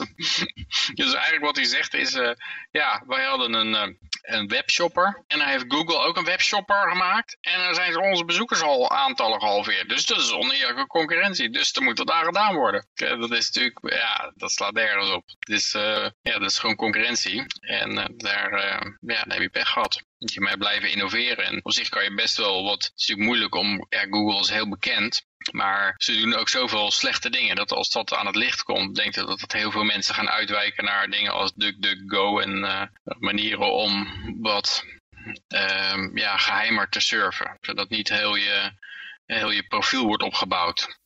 dus eigenlijk wat hij zegt is, uh, ja, wij hadden een, uh, een webshopper en hij heeft Google ook een webshopper gemaakt en dan zijn onze bezoekers al aantallen gehalveerd. Dus dat is oneerlijke concurrentie, dus er moet wat aan gedaan worden. Dat is natuurlijk, ja, dat slaat nergens op. Dus uh, ja, dat is gewoon concurrentie en daar, ja, daar heb je pech gehad. Je mij blijven innoveren. En op zich kan je best wel wat, het is natuurlijk moeilijk om, ja, Google is heel bekend. Maar ze doen ook zoveel slechte dingen dat als dat aan het licht komt, denk ik dat, heel veel mensen gaan uitwijken naar dingen als DuckDuckGo en uh, manieren om wat uh, ja, geheimer te surfen. Zodat niet heel je, heel je profiel wordt opgebouwd.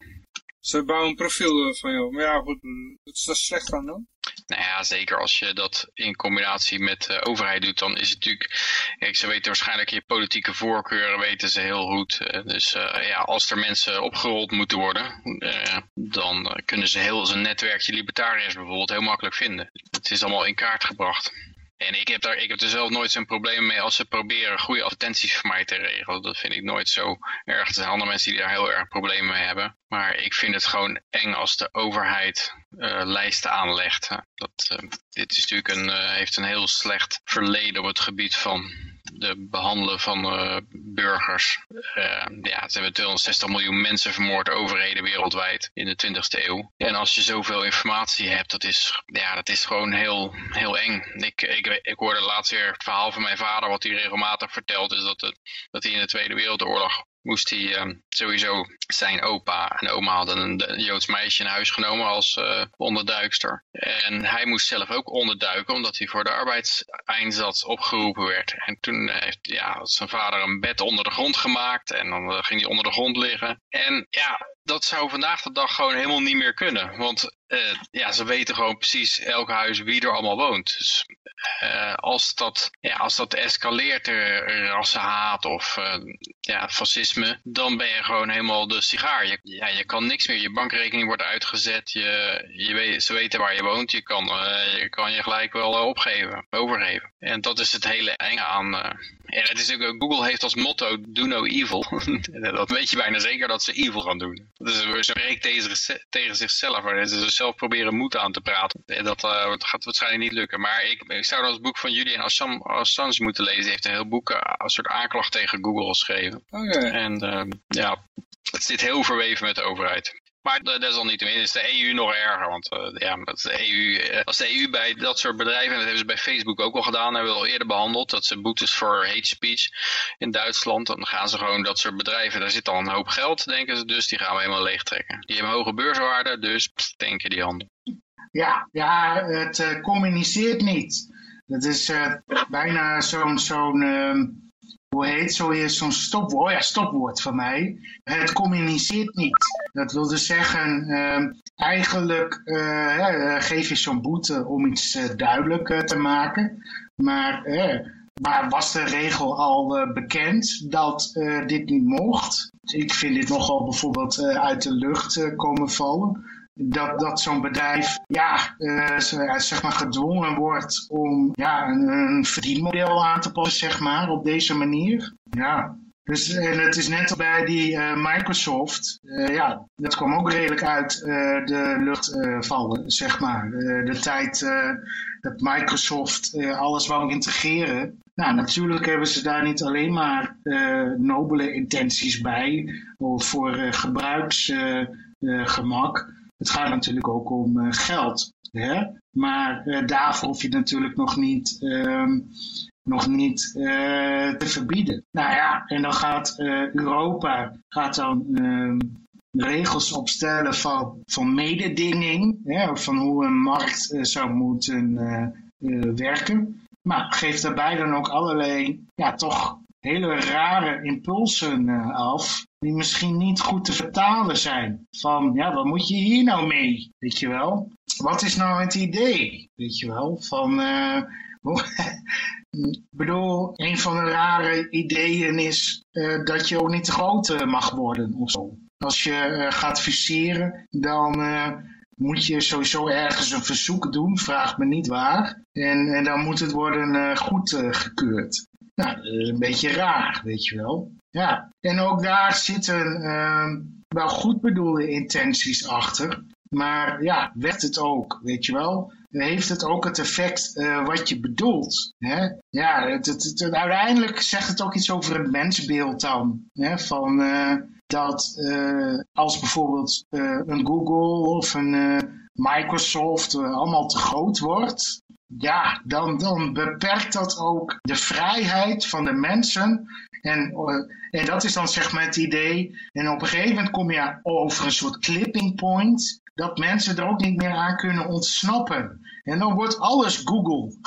Ze bouwen een profiel van jou. Maar ja, goed, wat is dat slecht aan dan? Nou ja, zeker als je dat in combinatie met de overheid doet, dan is het natuurlijk... Kijk, ze weten waarschijnlijk je politieke voorkeuren, weten ze heel goed. Dus ja, als er mensen opgerold moeten worden, dan kunnen ze heel zijn netwerkje libertariërs bijvoorbeeld heel makkelijk vinden. Het is allemaal in kaart gebracht. En ik heb, daar, ik heb er zelf nooit zo'n probleem mee als ze proberen goede advertenties voor mij te regelen. Dat vind ik nooit zo erg. Er zijn andere mensen die daar heel erg problemen mee hebben. Maar ik vind het gewoon eng als de overheid uh, lijsten aanlegt. Dat, uh, dit is natuurlijk een, uh, heeft een heel slecht verleden op het gebied van de behandelen van uh, burgers. Uh, ja, ze hebben 260 miljoen mensen vermoord, overheden wereldwijd in de 20e eeuw. En als je zoveel informatie hebt, dat is, ja, dat is gewoon heel, heel eng. Ik, ik, ik hoorde laatst weer het verhaal van mijn vader, wat hij regelmatig vertelt, is dat, het, dat hij in de Tweede Wereldoorlog moest hij uh, sowieso zijn opa en oma hadden een, Joods meisje in huis genomen als uh, onderduikster. En hij moest zelf ook onderduiken omdat hij voor de arbeidseinsatz opgeroepen werd. En toen heeft ja, zijn vader een bed onder de grond gemaakt en dan uh, ging hij onder de grond liggen. En ja, dat zou vandaag de dag gewoon helemaal niet meer kunnen. Want uh, ja, ze weten gewoon precies elk huis wie er allemaal woont. Dus uh, als, dat, ja, als dat escaleert, er rassenhaat of ja, fascisme, dan ben je gewoon helemaal de sigaar. Je, ja, je kan niks meer. Je bankrekening wordt uitgezet. Je, je weet, ze weten waar je woont. Je kan, je, kan je gelijk wel opgeven, overgeven. En dat is het hele enge aan... en het is ook, Google heeft als motto, do no evil. [laughs] dat weet je bijna zeker dat ze evil gaan doen. Dus ze spreekt tegen, tegen zichzelf, waar ze zelf proberen moed aan te praten. Dat, uh, dat gaat waarschijnlijk niet lukken. Maar ik, ik zou dan het boek van Julian Assange, Assange moeten lezen. Hij heeft een heel boek, uh, een soort aanklacht tegen Google geschreven. Okay. En uh, ja, het zit heel verweven met de overheid. Maar desalniettemin is de EU nog erger, want uh, ja, de EU, als de EU bij dat soort bedrijven, en dat hebben ze bij Facebook ook al gedaan, hebben we al eerder behandeld, dat ze boetes voor hate speech in Duitsland, dan gaan ze gewoon dat soort bedrijven, daar zit al een hoop geld, denken ze dus, die gaan we helemaal leegtrekken. Die hebben hoge beurswaarde, dus denken die handel. Ja, ja het uh, communiceert niet. Dat is bijna zo'n zo'n uh, hoe heet zo zo'n stopwoord, stopwoord van mij. Het communiceert niet. Dat wil dus zeggen, uh, eigenlijk uh, geef je zo'n boete om iets uh, duidelijk te maken. Maar, maar was de regel al bekend dat dit niet mocht? Ik vind dit nogal bijvoorbeeld uit de lucht komen vallen dat, dat zo'n bedrijf ja, uh, zeg maar gedwongen wordt om ja, een, verdienmodel aan te passen, zeg maar, op deze manier. Ja, dus, en het is net bij die uh, Microsoft, ja, dat kwam ook redelijk uit de lucht vallen, zeg maar. de tijd dat Microsoft alles wou integreren, nou, natuurlijk hebben ze daar niet alleen maar nobele intenties bij voor gebruiksgemak. Het gaat natuurlijk ook om geld. Hè? Maar daarvoor hoef je natuurlijk nog niet ehm, nog niet uh, te verbieden. Nou ja, en dan gaat Europa gaat dan uh, regels opstellen van, van mededinging, van hoe een markt zou moeten werken. Maar geeft daarbij dan ook allerlei, ja, toch hele rare impulsen af, die misschien niet goed te vertalen zijn. Van, ja, wat moet je hier nou mee, weet je wel? Wat is nou het idee, weet je wel? Van, [laughs] Ik bedoel, een van de rare ideeën is uh, dat je ook niet te groot uh, mag worden of zo. Als je gaat fuseren, dan moet je sowieso ergens een verzoek doen, vraag me niet waar. En, en dan moet het worden goedgekeurd. nou, dat is een beetje raar, weet je wel. Ja, en ook daar zitten wel goed bedoelde intenties achter. Maar ja, werd het ook, weet je wel heeft het ook het effect uh, wat je bedoelt. Hè? Ja, het, het, uiteindelijk zegt het ook iets over het mensbeeld dan. Hè? Van, uh, dat uh, als bijvoorbeeld een Google of een Microsoft allemaal te groot wordt, ja, dan, dan beperkt dat ook de vrijheid van de mensen. En, en dat is dan zeg maar het idee. En op een gegeven moment kom je over een soort clipping point dat mensen er ook niet meer aan kunnen ontsnappen. En dan wordt alles Google.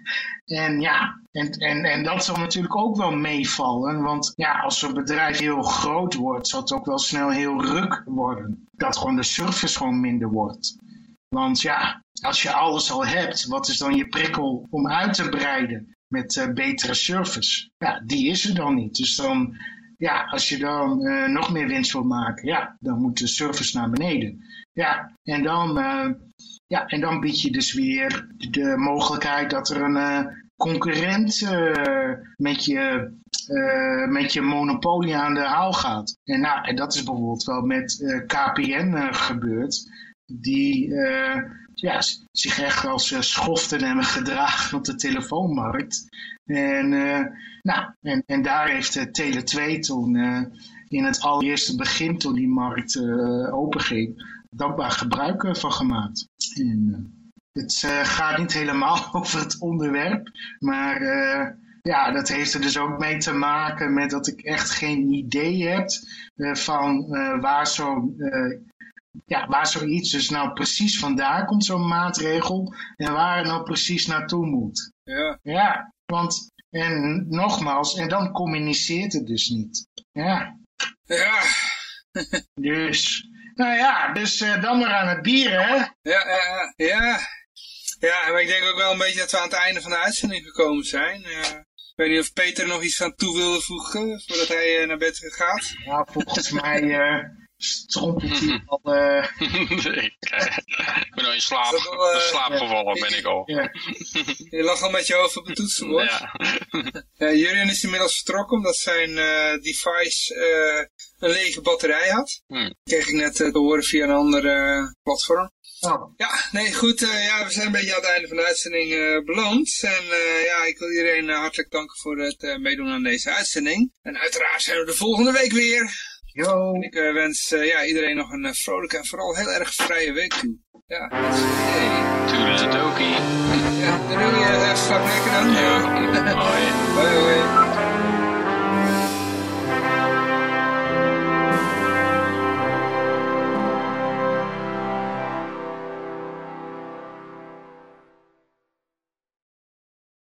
[laughs] en ja, en, en, en dat zal natuurlijk ook wel meevallen. Want ja, als zo'n bedrijf heel groot wordt, zal het ook wel snel heel ruk worden. Dat gewoon de service gewoon minder wordt. Want ja, als je alles al hebt, wat is dan je prikkel om uit te breiden met uh, betere service? Ja, die is er dan niet. Dus dan, ja, als je dan uh, nog meer winst wil maken, ja, dan moet de service naar beneden. Ja, en dan, uh, ja, en dan bied je dus weer de mogelijkheid dat er een concurrent met, je, met je monopolie aan de haal gaat. En, nou, en dat is bijvoorbeeld wel met KPN gebeurd. Die ja, zich echt als schoften hebben gedragen op de telefoonmarkt. En, nou, en, en daar heeft Tele2 toen in het allereerste begin toen die markt uh, open ging, dankbaar gebruik van gemaakt. En, uh, het uh, gaat niet helemaal [laughs] over het onderwerp, maar uh, ja, dat heeft er dus ook mee te maken met dat ik echt geen idee heb van waar zo'n ja, waar zoiets dus nou precies vandaan komt, zo'n maatregel, en waar het nou precies naartoe moet. Ja. Ja, want, en nogmaals, en dan communiceert het dus niet. Ja. Ja. [laughs] dus, nou ja, dus uh, dan maar aan het bier, hè? Ja, ja, ja. Ja, maar ik denk ook wel een beetje dat we aan het einde van de uitzending gekomen zijn. Uh, ik weet niet of Peter nog iets aan toe wilde voegen voordat hij uh, naar bed gaat. Ja, volgens mij strompelt hij [laughs] al... Uh... ik, ik ben al in slaap, al, uh, slaap gevallen, ben ik al. Ja. [laughs] Je lag al met je hoofd op het toetsenbord. Ja. [laughs] ja Jurien is inmiddels vertrokken omdat zijn uh, device een lege batterij had. Hmm. kreeg ik net te horen via een andere platform. Oh. Ja, nee, goed. Uh, ja, we zijn een beetje aan het einde van de uitzending uh, beland. En uh, ja, ik wil iedereen hartelijk danken voor het meedoen aan deze uitzending. En uiteraard zijn we de volgende week weer. Yo. En ik eh, wens eh, ja, iedereen nog een eh, vrolijke en vooral heel erg vrije week toe. Ja, dat is het idee. Ja, doei. Uh, slaap lekker aan. Ja. [laughs] Hoi. Hoi, hoi.